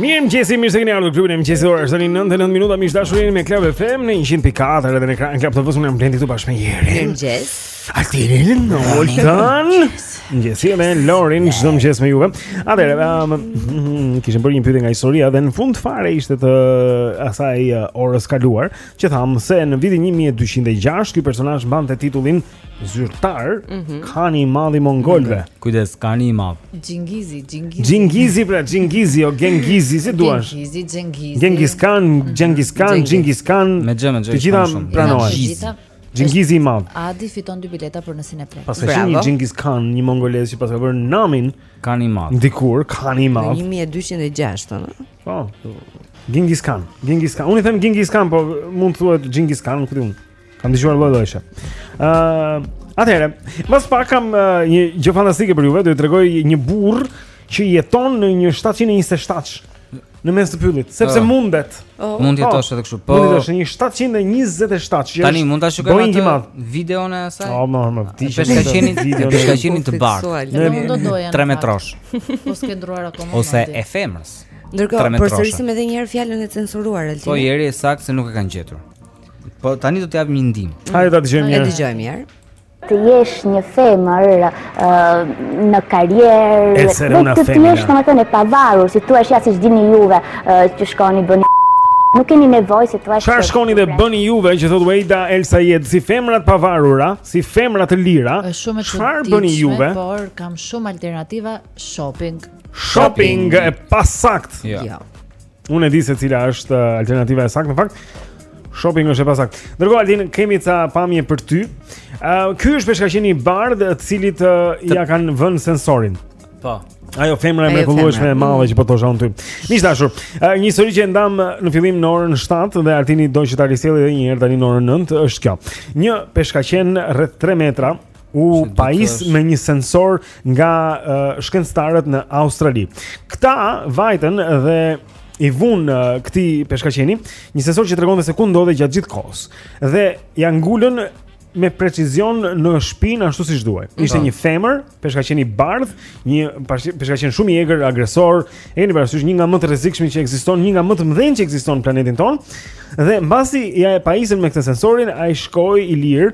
Mirëmëngjesi, mirë se keni ardhur klubin e mëngjesit Ora është tetë e 19 minuta, miq të dashur jeni me Club FM në 100.4 Edhe në ekran Club TV unë jam Blendi këtu bashkë me Jerin Mirëmëngjes Atirin, në olëtan Mëngjesi edhe Lorin, çdo mëngjes me juve Atëherë, um, kishim bërë një pyetje nga historia Dhe në fund fare ishte të asaj uh, orës së kaluar Që thamë se në vitin 1206 Ky personazh mbante titullin uh, zyrtar mm -hmm. kani i madh i mongolëve. Kujdes, kani i madh. Xhingizi, Xhingizi. Xhingizi pra Xhingizi o Gengizi si duash. Xhingizi, Xhengizi. Gengiz Khan, Gengiz Khan, Gengiz Khan. Me xh, me xh, me. Të gjitha pranohen. Xhingizi i madh. Adi fiton dy bileta për në Cineplex. Paska qenë Xhingiz Khan, një mongolez që paska bërë namin Kani i madh. Dikur Kani i madh. Në 1206, thonë. Po. Gengiz Khan, Gengiz Khan. Unë i them Gengiz Khan, po mund të thuhet Xhingiz Khan këtu. Kam dëgjuar lloj llojshe. Ë, uh, atëherë, më së paku kam uh, një gjë fantastike për juve, do ju tregoj një burrë që jeton në një 727 në mes të pyllit, sepse oh. mundet. Oh. Mund të po. jetosh edhe kështu. Po. Mund të jetosh në një 727 që Tani mund ta shikojmë atë madh. videon e asaj. Po, më më ti që ka qenë video, ka qenë të bardhë. Ne mund të dojmë. 3 metrosh. Po s'ke ndërruar akoma. Ose e femrës. Ndërkohë, përsërisim edhe një herë fjalën e censuruar Altin. Po deri e saktë se nuk e kanë gjetur. Po tani do të jap një ndihmë. Hajde ta dëgjojmë mirë. E dëgjojmë mirë. Të jesh një femër në karrierë, nuk të jesh domethënë e pavarur, si thua ajo siç dini juve që shkoni bëni Nuk keni nevojë si thua. Çfarë shkoni dhe bëni juve që thotë Weda Elsa Jed si femra të pavarura, si femra të lira? Çfarë bëni juve? Por kam shumë alternativa shopping. Shopping e pasaktë. Jo. Ja. Jo. Unë e di se cila është uh, alternativa e saktë në fakt. Shopping është e pasaktë. Ndërkohë Altin, kemi ca pamje për ty. Ë uh, ky është peshkaqeni i bardhë, të cilit uh, ia kanë vënë sensorin. Po. Ajo femra e mrekullueshme e madhe që po thoshe ti. Miq të dashur, uh, një histori që e ndamë në fillim në orën 7 dhe Altini do që ta risjellë edhe një herë tani në orën 9 është kjo. Një peshkaqen rreth 3 metra u pajis me një sensor nga uh, shkencëtarët në Australi. Këta vajtën dhe i vunë uh, këtij peshkaqeni, një sensor që tregon se ku ndodhet gjatë gjithë kohës. Dhe ia ngulën me precizion në shpinë ashtu siç duhej. Mhm. Ishte një femër, peshkaqen i bardhë, një peshkaqen shumë i egër, agresor, e keni parasysh një nga më të rrezikshmit që ekziston, një nga më të mëdhenjtë që ekziston në planetin tonë. Dhe mbasi e pajisën me këtë sensorin, ai shkoi i lirë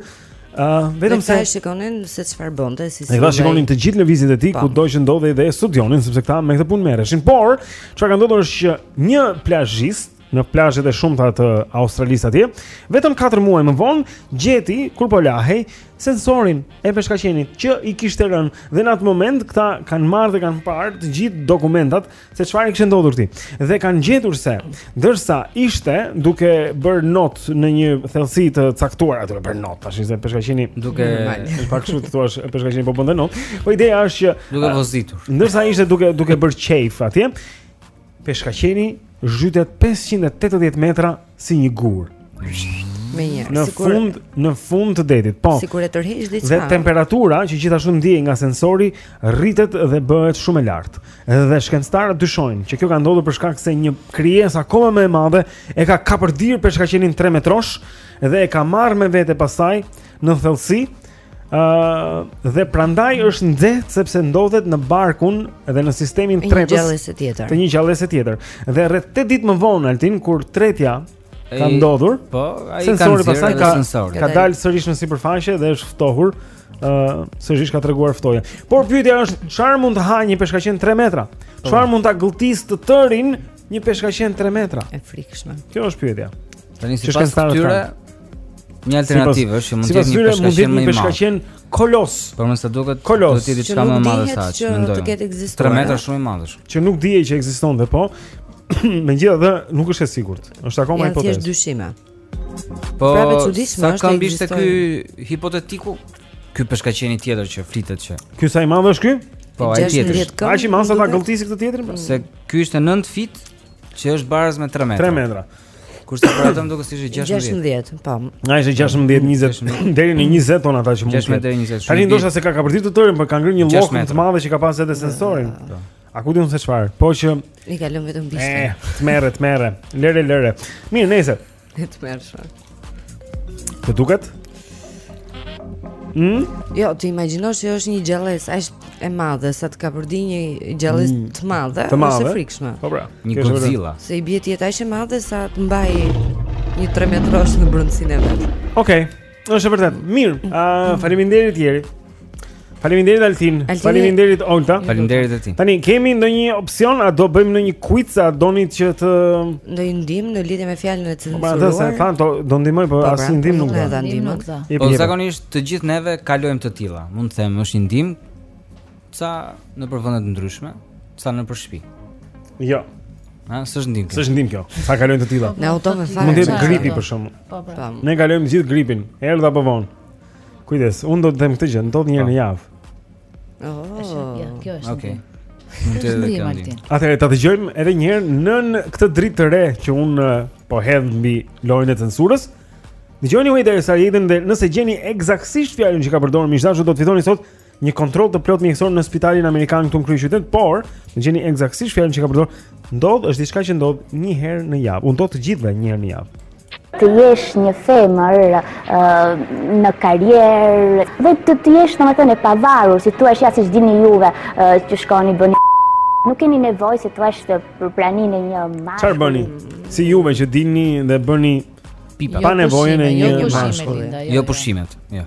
Uh, vetëm se e shikonin se çfarë bënte si si. I shikonin të gjithë lëvizjet e tij po. kudo që ndodhej dhe e studionin sepse këta me këtë punë merreshin. Por, çfarë ka ndodhur është që një plazhist në plazhet e shumta të Australisë atje, vetëm 4 muaj më vonë gjeti kur po lahej sensorin e peshkaqenit që i kishte rënë dhe në atë moment këta kanë marrë dhe kanë parë të gjithë dokumentat se çfarë i kishte ndodhur atij. Dhe kanë gjetur se ndërsa ishte duke bërë not në një thellësi të caktuar aty për not, tash ishte peshkaqeni duke pak kështu të thuash peshkaqeni po bënte not. Po ideja është që duke vozitur. Ndërsa ishte duke duke bërë qejf atje, peshkaqeni zhytet 580 metra si një gur. Me një. Në sikur... fund, në fund të detit. Po. Sikur e tërheq diçka. Dhe temperatura që gjithashtu ndihej nga sensori rritet dhe bëhet shumë e lartë. Dhe shkencëtarët dyshojnë që kjo ka ndodhur për shkak se një krijesë akoma më e madhe e ka kapërdirë peshkaqenin 3 metrosh dhe e ka marrë me vete pastaj në thellësi Ëh, uh, dhe prandaj është nxehtë sepse ndodhet në barkun dhe në sistemin tretës. Një gjallese tjetër. Të një gjallese tjetër. Dhe rreth 8 ditë më vonë Altin kur tretja ka ndodhur, po, ai ka sensori pastaj ka sensori. ka dalë sërish në sipërfaqe dhe është ftohur. Ëh, uh, sërish ka treguar ftoja. Por pyetja është, çfarë mund të ha një peshkaqen 3 metra? Po. Çfarë mund ta gëlltisë të tërin Një peshkaqen 3 metra. E frikshme. Kjo është pyetja. Tani sipas këtyre një alternativë është që mund të jetë një peshkaqen më i madh. Kolos. Por me sa duket do të jetë diçka më e madhe se aq, mendoj. Të ketë ekzistuar. 3 metra shumë i madh është. Që nuk dihej që ekzistonte, po. Megjithatë, nuk është e sigurt. Është akoma hipotezë. Ja, thjesht dyshime. Po, pra e çuditshme është. Sa këmbë ishte ky hipotetiku? Ky peshkaqeni tjetër që flitet që. Ky sa i madh është ky? Po, ai tjetri. Aq i madh sa ta gëlltisë këtë tjetrin? Po? Se ky ishte 9 fit që është baraz me 3 metra. 3 metra. Kurse për atë më duket se ishte 16. 16, po. Nga ishte 16, 20 deri në 20 thonë ata që mund. 16 deri 20. Tani ndoshta s'e ka kapërditur të tërën, por ka ngrënë një llokmë të madhe që ka pas edhe sensorin. Po. A ku di unë se çfarë? Po që i ka lënë vetëm bishtin. Eh, tmerr, tmerr. Lëre, lëre. Mirë, nëse. E tmerrshme. Të duket? Mm? Jo, të imagjinosh se është një gjallesë aq e madhe sa të kapërdijë një gjallesë mm. të madhe, të madhe. është e frikshme. Po pra, një Godzilla. Se i bie të jetë aq e madhe sa të mbajë një 3 metrosh në brendësinë e vet. Okej. Okay. Është vërtet. Mirë. Ëh, ah, faleminderit Jeri. Faleminderit Altin. Faleminderit Olta. Faleminderit Altin. Tani kemi ndonjë opsion a do bëjmë ndonjë quiz a doni që të ndonjë ndihmë në lidhje me fjalën e censuruar? Po, atë se e thanë do do ndihmoj, po, po as një ndihmë nuk ka. Po, ndihmë nuk do. Po zakonisht të gjithë neve kalojmë të tilla. Mund të them është një ndihmë. Ca nëpër vende të ndryshme, ca nëpër shtëpi. Jo. Ha, s'është ndihmë kjo. S'është ndihmë kjo. Ca kalojnë të tilla. Na hutove fare. Mund të jetë gripi për shkakun. Po, po. po. Ne kalojmë gjithë gripin, herët apo vonë. Kujdes, unë do të them këtë gjë, ndodh një herë në po. javë. Oh. Është ja, kjo është. Okej. Mund të jetë kjo. Atëherë ta dëgjojmë edhe një herë nën këtë dritë të re që unë eh, po hedh mbi lojën e censurës. Dëgjoni më deri sa jetën dhe nëse gjeni eksaktësisht fjalën që ka përdorur miqdashu do të fitoni sot një kontroll të plotë mjekësor në spitalin amerikan këtu në kryeqytet, por në gjeni eksaktësisht fjalën që ka përdorur, ndodh është diçka që ndodh një herë në javë. U ndodh të gjithëve një herë në javë. Të jesh një femër në karrierë, dhe të të jesh domethënë e pavarur, si thua ja si e dini juve që shkoni bëni Nuk keni nevojë se thua të për praninë e një mashkulli. Çfarë bëni? Si juve që dini dhe bëni Pipa. Pa nevojën e jo një mashkulli. Jo pushimet, jo.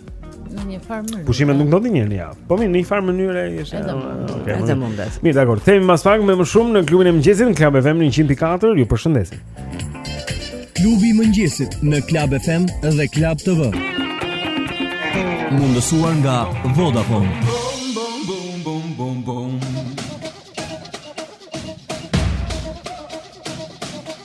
Në një farë mënyrë. Pushimet nuk do të njëjë ja. Po mirë, në një farë mënyrë është. Okej. Edhe mundet. Mirë, dakor. Shihemi pas pak me më shumë në klubin e mëngjesit në Club FM 104. Ju përshëndesim. Klubi i mëngjesit në Club FM dhe Club TV. Mundësuar nga Vodafone. Bum bum bum bum bum bum.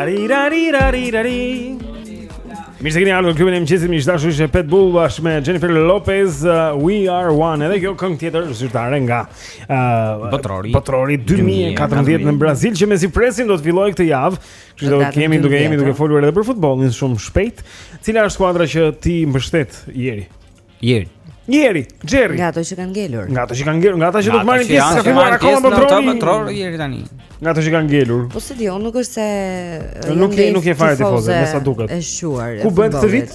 Rari rari rari rari. Mirë se keni ardhur në klubin e mëngjesit miq të dashur ishte Pitbull bashkë me Jennifer Lopez uh, We Are One. Edhe kjo këngë tjetër zyrtare nga uh, Botërori Botërori 2014 në Brazil që mezi presim do të fillojë këtë javë. Kështu që do jemi duke jemi duke folur edhe për futbollin shumë shpejt. Cila është skuadra që ti mbështet Jeri? Jeri. Jeri, Jeri. Nga ato që kanë ngelur. Nga ato që kanë ngelur, nga ata që do të marrin pjesë, s'ka filluar akoma Botërori. Botërori Jeri tani. Nga ato që kanë ngelur. Po se di, unë nuk është se nuk je nuk je fare tifozë, me sa duket. Është shuar. Ku bën këtë vit?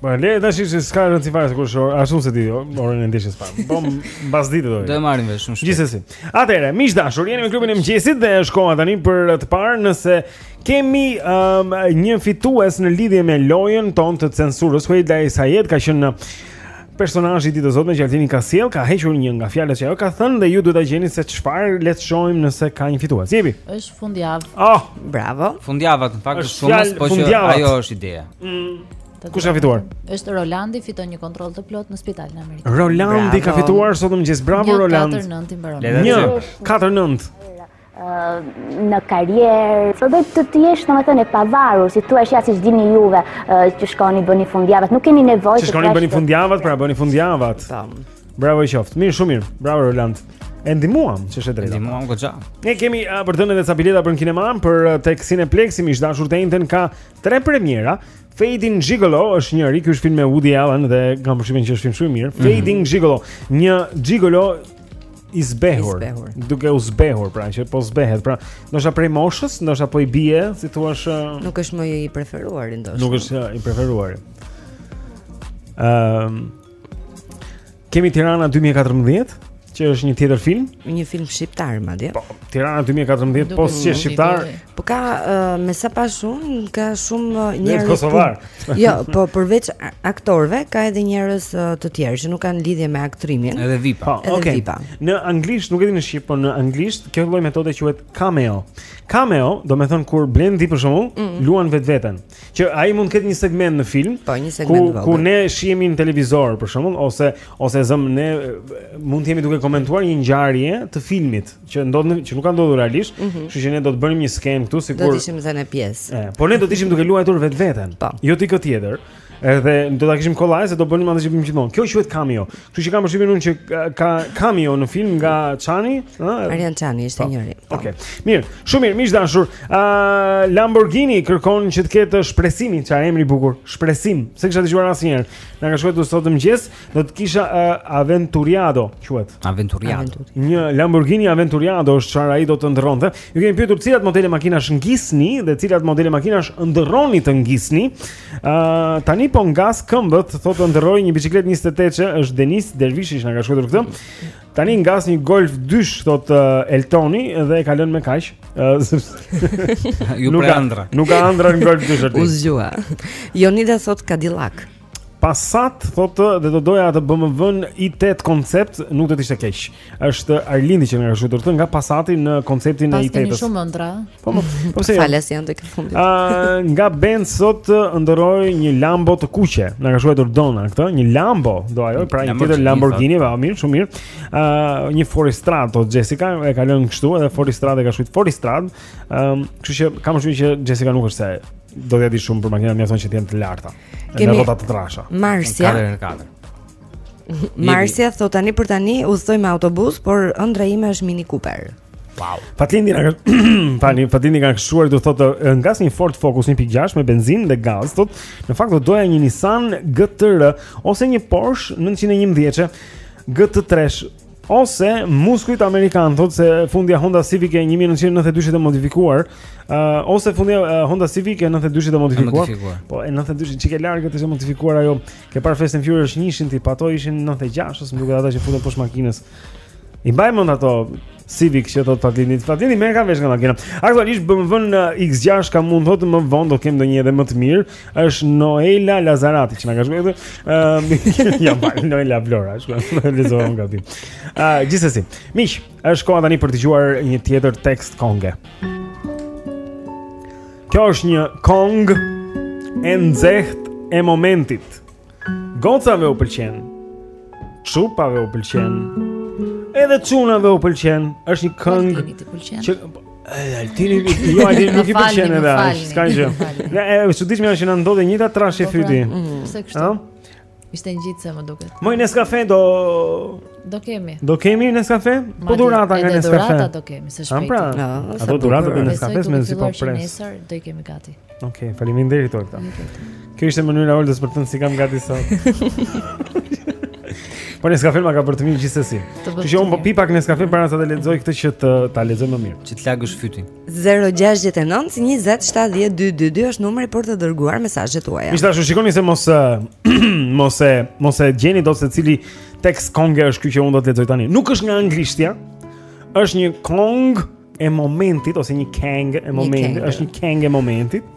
Po le tash që s'ka rëndësi fare sikur është ashtu se ti jo, orën e ndeshjes pa. Po mbas ditë do. Do e marrim vesh shumë shpejt. Gjithsesi. Atëherë, miq të dashur, jeni me klubin e mëngjesit dhe është koha tani për të parë nëse kemi um, një fitues në lidhje me lojën tonë të censurës. Ku Aida ka qenë personazhi i ditës sotme Xheraldini ka sjellë, ka hequr një nga fjalët që ajo ka thënë dhe ju duhet ta gjeni se çfarë le të shohim nëse ka një fitues. Jepi. Është fundjavë. Oh, bravo. Fundjava në fakt është shumë, po që ajo është ideja. Mm. Kush ka fituar? Është Rolandi fiton një kontroll të plotë në spitalin amerikan. Rolandi ka fituar sot mëngjes. Bravo Roland. 4-9 i mbaron. 1-4-9. në karrierë. Sa do të të jesh domethënë e pavarur, si thua ja siç jeni juve që shkoni bëni fundjavat, nuk keni nevojë të shkoni bëni fundjavat, pra bëni fundjavat. Bravo i qoftë. Mirë, shumë mirë. Bravo Roland. E ndihmuam, ç'është e drejta. Ndihmuam goxha. Ne kemi për të dhënë edhe ca bileta për kinemanë, për tek Cineplexx, miq të dashur të enten ka Tre premiera, Fading Gigolo është njëri, ky është film me Woody Allen dhe kam përshtypjen që është film shumë i mirë. Mhm. Fading mm -hmm. Gigolo, një gigolo i zbehur, duke u zbehur, pra që po zbehet, pra ndoshta prej moshës, ndoshta po i bie, si thua, uh, nuk është më i preferuari ndoshta. Nuk është uh, i preferuari. Ehm um, Kemi Tirana 2014, që është një tjetër film, Një film shqiptar madje. po Tirana 2014 po s'është shqiptar, Po ka ë, me sa pashë ka shumë ë, ne njerëz kosovarë. pun- Jo, po përveç a- aktorëve ka edhe njerëz ë, të tjerë që nuk kanë lidhje me aktrimin. Edhe vipa. Po, Edhe okay. vipa. Në anglisht, nuk e di në shqip, por në anglisht kjo lloj metode quhet cameo. Cameo, domethënë kur Blendi për shembull Mm. luan vetveten. që ai mund të ketë një segment në film po, një segment ku, ku ne shihemi në televizor për shembull ose ose zëmë ne mund të jemi duke komentuar një ngjarje të filmit që ndodh që nuk ka ndodhur realisht, mhm. kështu mm -hmm. që ne do të bënim një skenë këtu sikur do të ishim zënë pjesë. Ëh, por ne do të ishim duke luajtur vetveten, po. jo ti dikë tjetër. Edhe do ta kishim kollaj se do bënim atë që bëjmë gjithmonë. Kjo quhet cameo. Kështu që kam përshtypjen unë që ka cameo në film nga Çani, ëh? Arjan Çani ishte po, njëri. Po. Okej. Okay. Mirë, shumë mirë, miq të dashur. Ë uh, Lamborghini kërkon që të ketë shpresimin, çfarë emri i bukur, shpresim. S'e kisha dëgjuar asnjëherë. Na ka shkruar sot në mëngjes, do të kisha uh, Aventuriado, quhet. Aventuriado. Një Lamborghini Aventuriado është çfarë ai do të ëndërronte. Ju kemi pyetur cilat modele makinash ngisni dhe cilat modele makinash ëndërroni të ngisni. Uh, tani po ngas këmbët, thotë ëndërroj një biçikletë 28-çe, është Denis Dervishi që na ka shkruar këtë. Tani ngas një Golf 2, thotë uh, Eltoni dhe e ka lënë me kaq. Uh, ju nuk ka ëndra. Nuk ka ëndra në Golf 2 është. U zgjua. Jonida thotë Cadillac. Passat thotë dhe do doja atë BMW-n i8 koncept, nuk do të ishte keq. Është Arlindi që na ka shkruar këtë nga Passati në konceptin e i8-s. Pas shumë ëndra. Po po. Po se. Falas janë tek fundi. Ë ngas Benz thotë ëndërroj një Lambo të kuqe. Na ka shkruar Dona këtë, një Lambo do ajo, pra një tjetër Lamborghini, uau mirë, shumë mirë. Ë një Fuoristradë Jessica e ka lënë kështu edhe Forestradë e ka shkruar Forestradë. Ëm, kështu që kam përshtypjen që Jessica nuk është se do t'ia dijë shumë për makinat mjafton që të jenë të larta. Kenë rrota të trasha. Marsia. Në 4 në 4. Marsia thot tani për tani udhëtoj me autobus, por ëndra ime është Mini Cooper. Wow. Fatlindi na tani Fatlindi ka shkruar do thotë ngas një Ford Focus 1.6 me benzinë dhe gaz thot në fakt do doja një Nissan GTR ose një Porsche 911 GT3 ose muskujt amerikanë thot ose fundja Honda Civic e 1992-shit e modifikuar uh, ose fundja uh, Honda Civic e 92-shit e modifikuar. modifikuar po e 92-shit çikë largët është e modifikuar ajo Ke parë Fast and Furious 1-shin ti, po ato ishin 96, ose më duket ato që futen poshtë makinës. I mbaj mend ato Civic që thot Fatlindi. Fatlindi merrka vesh nga makina. Aktualisht BMW X6 kam unë thotë më vonë do kem ndonjë edhe më të mirë. Është Noela Lazarati që na ka shkruar. Ëm, ja, Noela Vlora, shkruan. Lezova nga ti. Ah, gjithsesi. Miq, Është koha tani për të dëgjuar një tjetër tekst konge. Kjo është një kong e nxehtë e momentit. Gocave u pëlqen. Çupave u pëlqen. Edhe çunave u pëlqen. Është një kong që Altini i tij, jo ai nuk i pëlqen edhe ai. S'ka gjë. Ne e çuditshme është që na ndodhi një e trashje fyti. Ëh? Ishte ngjitse më duket. Moj Nescafe do do kemi. Do kemi Nescafe? Po dhurata nga Nescafe. Po dhurata do kemi, se shpejt. Pra, no, ato dhurata do Nescafe me si po pres. Nesër do i kemi gati. Okej, okay, faleminderit Olta. Kjo ishte mënyra e Oltës për të thënë s'i kam gati sot. Po Nescafe ma ka për të mirë gjithsesi. Që që unë po pi pak Nescafe para se ta lexoj këtë që ta lexoj më mirë. Që të lagësh fytin. Zero gjashtëdhjetë e nëntë njëzet shtatëdhjetë dy dy dy është numri për të dërguar mesazhet tuaja. Miq, tashi shikoni se mos eh, mos e mos e gjeni dot se cili tekst konge është ky që unë do të lexoj tani. Nuk është nga anglishtja. Është një kongë e momentit ose një këngë e momentit, është një këngë e momentit.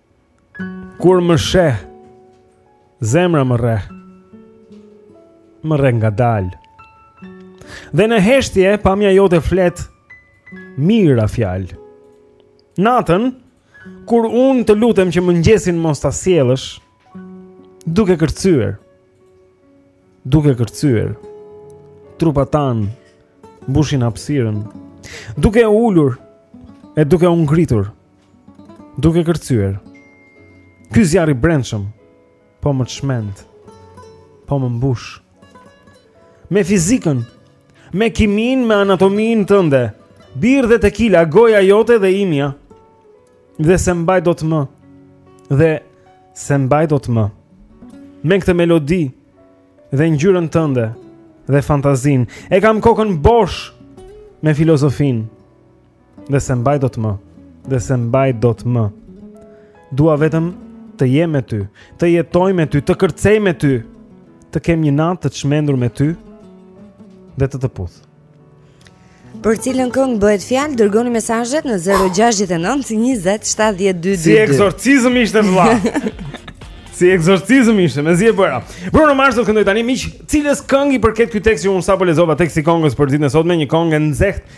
Kur më sheh Zemra më rreh Më rreh ngadalë Dhe në heshtje Pamja jote flet Mijëra fjalë Natën Kur unë të lutem që mëngjesin mos ta sjellësh Duke kërcyer Duke kërcyer Trupat tanë Mbushin hapësirën Duke ulur E duke u ngritur Duke kërcyer. Ky zjarr i brendshëm po më çmend. Po më mbush. Me fizikën, me kiminë, me anatominë tënde. Birrë dhe tequila, goja jote dhe imja. Dhe s'e mbaj dot më. Dhe s'e mbaj dot më. Me këtë melodi dhe ngjyrën tënde dhe fantazinë. E kam kokën bosh me filozofinë. dhe s'e mbaj dot më, dhe s'e mbaj dot më. Dua vetëm të jem me ty, të jetoj me ty, të kërcej me ty, të kem një natë të çmendur me ty dhe të të puth. Për cilën këngë bëhet fjalë, dërgoni mesazhet në 069 20 70 222. Si eksorcizëm ishte vëlla. si eksorcizëm ishte, mezi e bëra. Bruno Mars do këndojë tani miq, cilës kënge i përket ky tekst që unë sapo lexova teksti i këngës për ditën e sotme, një këngë e nxehtë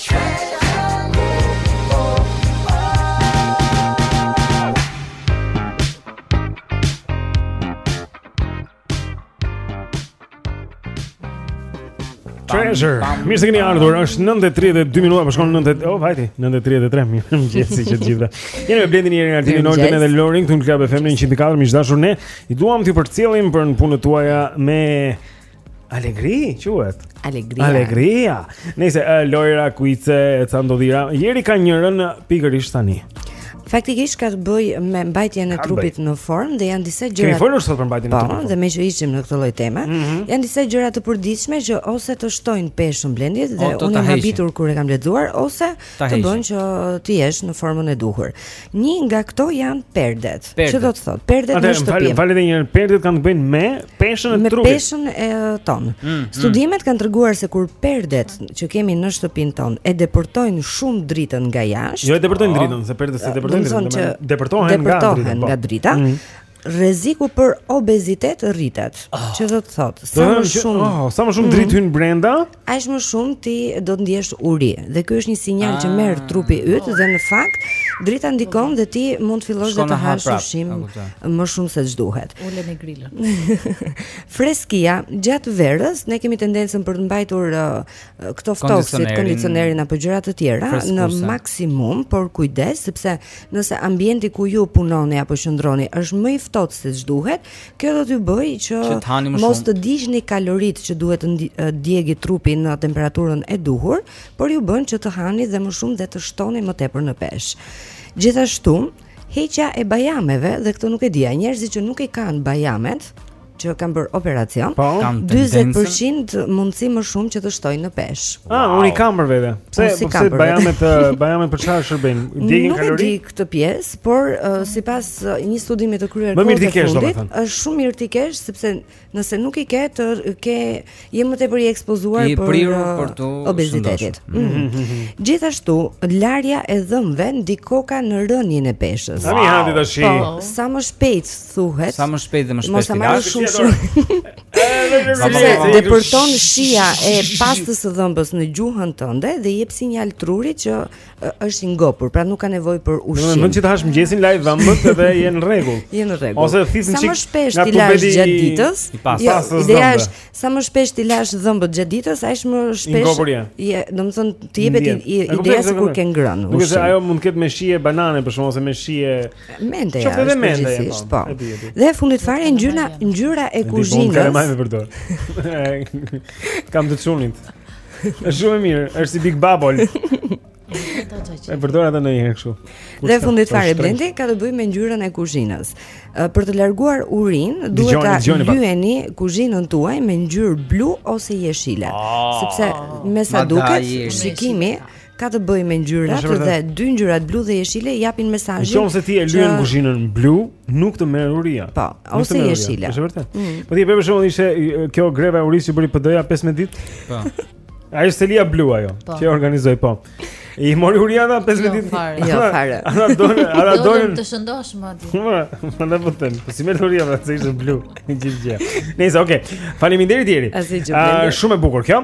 Treasure. Mirë se keni ardhur. Është 9:32 minuta, po shkon 9:00. Oh, vajti, 9:33. Mirëmëngjesi të gjithëve. Jeni me Blendin, Jerin, Artin, Oltën dhe Lorin, këtu në Club FM 104, miq të dashur. Ne duam t'ju përcjellim për në punët tuaja me Alegri, quhet. Alegria. Alegria. Nëse uh, Lojra Kujtse ca ndodhira, Jeri ka njërën pikërisht tani. Faktikisht ka të bëjë me mbajtjen e trupit në formë dhe janë disa gjëra. Kemi folur sot për mbajtjen e po, trupit. Po, dhe meqë ishim në këtë lloj teme, mm -hmm. janë disa gjëra të përditshme që ose të shtojnë peshën Blendi dhe unë jam habitur kur e kam lexuar ose Ta heqin. Të bën që të jesh në formën e duhur. Një nga këto janë perdet. perdet. Që do të thotë, perdet Ate, në shtëpi. Fol edhe një herë, perdet kanë të bëjnë me peshën e trupit. Me peshën tonë. Mm, mm. Studimet mm. kanë treguar se kur perdet që kemi në shtëpinë tonë e depërtojnë shumë dritën nga jashtë. Jo e depërtojnë oh. dritën, se perdet s'e depërtojnë dritën, depërtohen, depërtohen nga drita. Nga po. drita. Mm. rreziku për obezitet rritet. Ah. Që do të thotë, sa më shumë, oh, sa më shumë mhm. dritë hyn brenda, aq më shumë ti do të ndjesh uri. Dhe ky është një sinjal që ah. merr trupi yt dhe në fakt drita ndikon dhe ti mund të fillosh të hash ushqim më shumë se ç'duhet. Uleni grilën. Freskia gjatë verës ne kemi tendencën për të mbajtur uh, këto ftohësit, kondicionerin apo gjëra të tjera në maksimum, por kujdes sepse nëse ambienti ku ju punoni apo qëndroni është më i ftohtë se ç'duhet, kjo do t'ju bëjë që, që mos të digjni kaloritë që duhet të djegë trupi në temperaturën e duhur, por ju bën që të hani dhe më shumë dhe të shtoni më tepër në peshë. Gjithashtu, heqja e bajameve dhe këtë nuk e dija, njerëzit që nuk i kanë bajamet, që kanë bërë operacion, po, kanë 40% mundësi më shumë që të shtojnë në peshë. Ah, unë i kam për vete. Pse po si pse bajamet bajamet për çfarë shërbejnë? Djegin kalori. Nuk e di këtë pjesë, por uh, sipas uh, një studimi të kryer kohët e fundit, është shumë mirë t'i kesh sepse nëse nuk i ke të ke Je më tepër i ekspozuar për prirur uh, për tu obezitetit. Mm. Gjithashtu, larja e dhëmbëve ndikoka në rënien e peshës. Sa më shëndetshëm? Po, sa më shpejt thuhet. Sa më shpejt dhe më shpesh. Mos ta marrësh shumë shumë. Sepse depërton shija e pastës së dhëmbëve në gjuhën tënde dhe i jep sinjal trurit që është i ngopur, pra nuk ka nevojë për ushqim. Domethënë mund të hash mëngjesin laji dhëmbët dhe je në rregull. Je në rregull. Ose thith një çik. Sa më shpesh t'i lash gjatë ditës? Jo, ideja është sa më shpesh t'i lash dhëmbët gjatë ditës, aq më shpesh je, domethënë të jepet ideja sikur ke ngrënë. Nuk është ajo mund të ketë me shije banane për shkak ose me shije mente. Çfarë dhe mente? Po. po. Dhe e fundit fare ngjyra ngjyra e kuzhinës. Kam të çunit. Është shumë e mirë, është si Big Bubble. E përdor atë ndonjëherë kështu. Dhe e fundit fare Blendi ka të bëjë me ngjyrën e kuzhinës. Për të larguar urinë, duhet ta lyeni kuzhinën tuaj me ngjyrë blu ose jeshile, ah, sepse me sa duket shikimi ka të bëjë me ngjyrat dhe dy ngjyrat blu dhe jeshile japin mesazhin. Nëse ti e lyen kuzhinën blu, nuk të merr uria. Po, ose jeshile. Është vërtet. Mm. Po ti për shembull ishte kjo greva e urisë që bëri PD-ja 15 ditë? Po. A është selia blu ajo po. që organizoi po. I mori uria ata 15 jo, ditë. Jo, fare. Ata donë, ata donë. T'u shëndoshëm aty. Po, më na po them. Po s'i merr uria ata se ishte blu. Gjithgjë. Nice, okay. Faleminderit yeri. Është shumë e bukur kjo.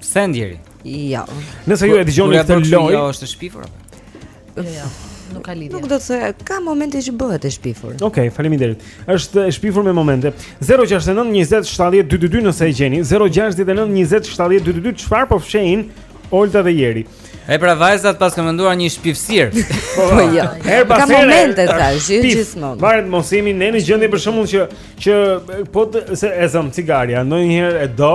Pse ndjeri? Jo. Nëse ju e dëgjoni këtë lojë, jo është shpifur apo? Jo, jo, nuk ka lidhje. Nuk do të thoja ka momente që bëhet e shpifur. Okej, okay, faleminderit. Është e shpifur me momente. 069 20 70 222 nëse e gjeni. 069 20 70 222 çfarë po fshehin Olta dhe Jeri. E pra vajzat pas kanë menduar një shpifsir. Po, po jo. Herë pas here. Ka momente tash, gjithmonë. Varet mosimi, ne në gjendje për shkakun që që po të, se e zëm cigaria, ndonjëherë e do,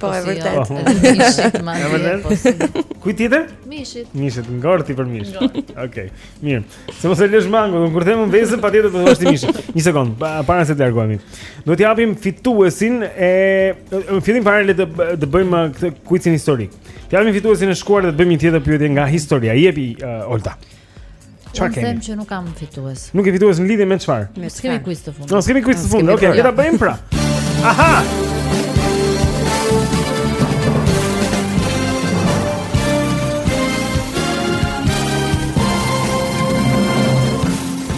Po, e vërtetë. Mishit ma dhe, po si. Kush tjetër? Mishit. Mishit, ngorë ti për mishit. Ngorë. Okej, okay. mirë. Se mos e lësh mangut, kur themi vezën, patjetër do të thosh të mishit. Një sekundë, pa, para se të largohemi. Duhet të japim fituesin e... Fillim fare le të, të bëjmë këtë kuizin historik. Të japim fituesin e shkuar dhe të bëjmë një tjetër pyetje nga historia. Jepi, uh, Olta. Olta. Çfarë kemi? Them që nuk kam fitues. Nuk ke fitues në lidhje me çfarë? Me çfarë? Kemi të fundit. Nuk kemi quiz të fundit. Okej, le ta bëjmë pra. Aha!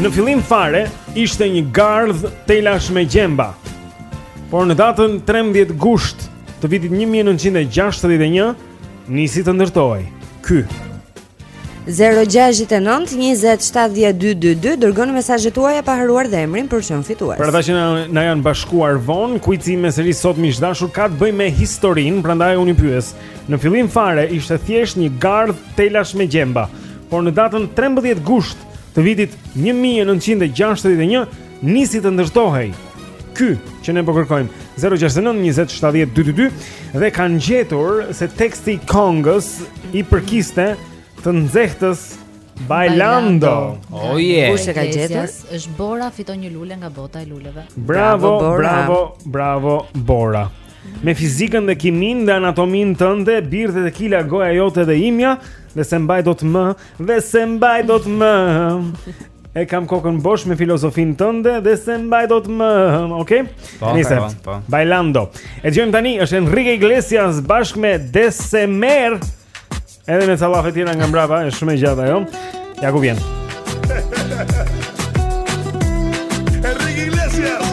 Në fillim fare ishte një gardh telash me gjemba. Por në datën 13 gusht të vitit 1961 nisi të ndërtohej. Ky 0-6-9-20-70-222 Dërgoni mesazhet tuaja pa harruar dhe emrin për të qenë fitues Për ata që na janë bashkuar vonë Kuizi më seriozi sot miq të dashur Ka të bëjë me historinë Prandaj unë i pyes Në fillim fare ishte thjesht një gardh telash me gjemba Por në datën 13 gusht të vitit 1961 Nisi të ndërtohej ky që ne po kërkojmë 069 20 70 222 dhe kanë gjetur se teksti i këngës i përkiste të nxehtës Bailando. Oh yeah. Kush e ka gjetur? Është Bora fiton një lule nga bota e luleve. Bravo, bravo, bravo, bravo Bora. Me fizikën dhe kiminë dhe anatominë tënde, birrë dhe tekila goja jote dhe imja, dhe s'e mbaj dot më, dhe s'e mbaj dot më. E kam kokën bosh me filozofinë tënde dhe s'e mbaj dot më, okay? Po, nise, po, po. Bailando. E dëgjojmë tani është Enrique Iglesias bashkë me Descemer. Edhe me ca llafe të tjera nga mbrapa, është shumë e gjatë ajo. Ja ku vjen. Enrique Iglesias.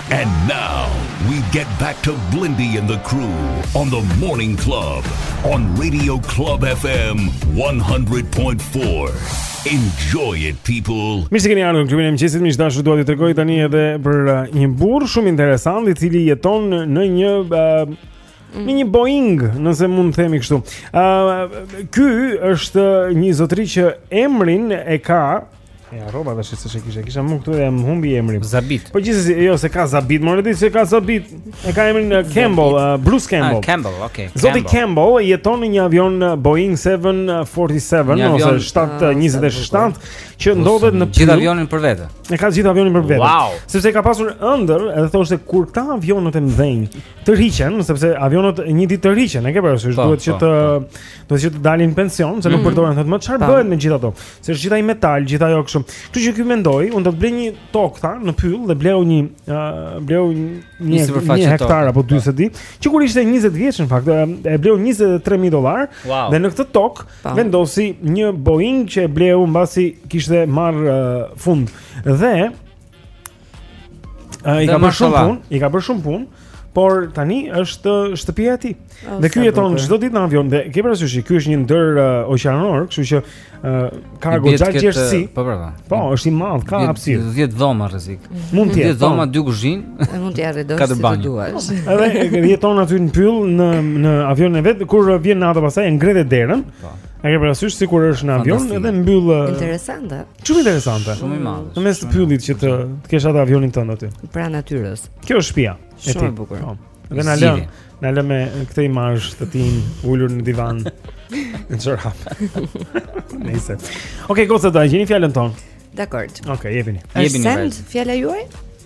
And now we get back to Blendi and the crew on the morning club on Radio Club FM 100.4. Enjoy it people. Mirë se keni ardhur në klubin e mëngjesit. Miq të dashur dua t'ju tregoj tani edhe për uh, një burrë shumë interesant i cili jeton në një uh, Mm. Në një Boeing, nëse mund të themi kështu. Ëh, uh, ky është një zotëri që emrin e ka E harrova tash se e kisha, kisha më këtu e më humbi emrin. Zabit. Po gjithsesi, jo se ka Zabit, me rëndësi se ka Zabit. E ka emrin uh, Campbell, uh, Bruce Campbell. Ah, Campbell, okay. Zoti Campbell jeton në një avion uh, Boeing 747 më duket ose 727 ah, që ndodhet në E ka gjithë avionin për vete. E ka gjithë avionin për vete. Wow. Sepse ka pasur ëndërr, edhe thoshte kur këta avionët e mëdhenj tërhiqen, sepse avionët një ditë tërhiqen, e ke parasysh, po, duhet që po, të po. duhet që të dalin në pension, se nuk mhm. përdoren më çfarë bëhet me gjithë ato. Se është gjithë ai metal, gjithë ajo kështu. Kështu që ky mendoi, unë do të blej një tokë tha në pyll dhe bleu një uh, bleu një, një, një hektar apo ku po. di, që kur ishte 20 vjeç në fakt, e bleu 23000 dollar wow. dhe në këtë tokë po. vendosi një Boeing që e bleu mbasi kishte marrë uh, fund. Dhe Ë i ka bërë shumë punë, i ka bërë shumë punë, por tani është shtëpia e tij. Oh, dhe ky jeton çdo ditë në avion dhe ke parasysh që ky është një ndër uh, oqeanor, kështu që uh, ka goxha gjerësi. Po, po, po. Po, është i madh, ka hapësirë. 10 dhoma rrezik. Mhm. Mund të jetë 10 po. dhoma, dy kuzhinë. E mund t'ia rregullojë si të duash. Edhe jeton aty në pyll në në avionin e vet, kur vjen nata pastaj e ngre te derën. Po. A ke parasysh sikur është në avion edhe mbyll Interesante. Shumë interesante. Shumë i madh. Në mes të pyllit që të të kesh atë avionin tënd aty. Pranë natyrës. Kjo është shtëpia. Shumë e bukur. Po. Dhe na lë, na lë me këtë imazh të tij ulur në divan. Në çorape. Nice. Okej, okay, goca do të gjeni fjalën tonë. Dakor. Okej, okay, jepini. Jepini. Send fjala juaj?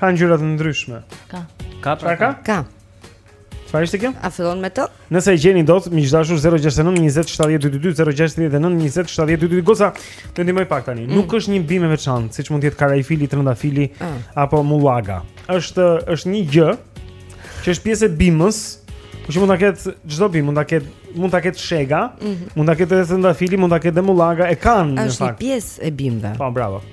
Ka ngjyra të ndryshme. Ka. Ka pra ka? Ka. Çfarë ishte kjo? A fillon me t? Nëse e gjeni dot, miq të dashur 069 20 70 222 069 20 70 222 goca, t'ju ndihmoj pak tani. Mm. Nuk është një bimë e veçantë, siç mund të jetë karajfili, trëndafili mm. apo mullaga. Është është një gjë që është pjesë e bimës, por që mund ta ketë çdo bimë, mund ta ketë mund ta ketë shega, mm -hmm. mund ta ketë edhe trëndafili, mund ta ketë dhe mullaga, e kanë në fakt. Është një pjesë e bimëve. Po, bravo.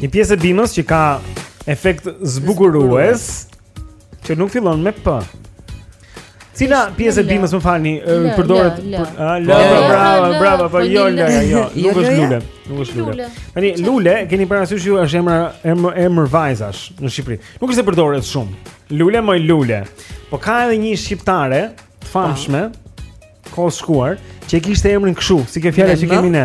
Një pjesë e bimës që ka efekt zbukurues që nuk fillon me p. Cila pjesë e bimës më falni përdoret për bravo bravo bravo po jo lule jo nuk është lule nuk është lule tani lule keni parasysh ju është emra emër emër vajzash në Shqipëri nuk është e përdoret shumë lule moj lule po ka edhe një shqiptare të famshme kohë të shkuar që e kishte emrin kshu si kjo fjalë që kemi ne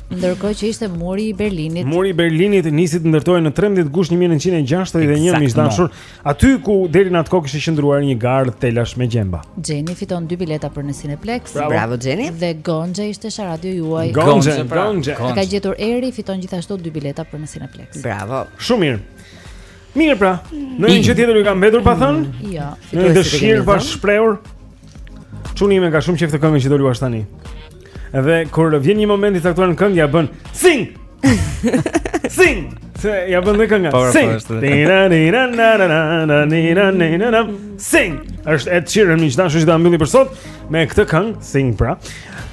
Ndërkohë që ishte muri i Berlinit. Muri i Berlinit nisi të ndërtohej në 13 gusht 1961, miq të dashur. Aty ku deri në atë kohë kishte qëndruar një gardh telash me gjemba. Jenny fiton dy bileta për në Cineplex. Bravo, Bravo Jenny. Dhe Gonxha ishte sharada juaj. Gonxha, Gonxha. Pra. Ka gjetur Eri, fiton gjithashtu dy bileta për në Cineplex. Bravo. Shumë mirë. Mirë pra, ndonjë gjë tjetër ju ka mbetur pa thënë? Mm, jo. Ndonjë dëshirë pa shprehur. Çuni im e ka shumë qejf këtë këngë që do luash tani. Edhe kur vjen një moment i caktuar në këngë ja bën sing. Sing. Se ja bën në këngë. Sing. Sing. Është Ed Sheeran miq të dashur që ta mbyllim për sot me këtë këngë Sing pra.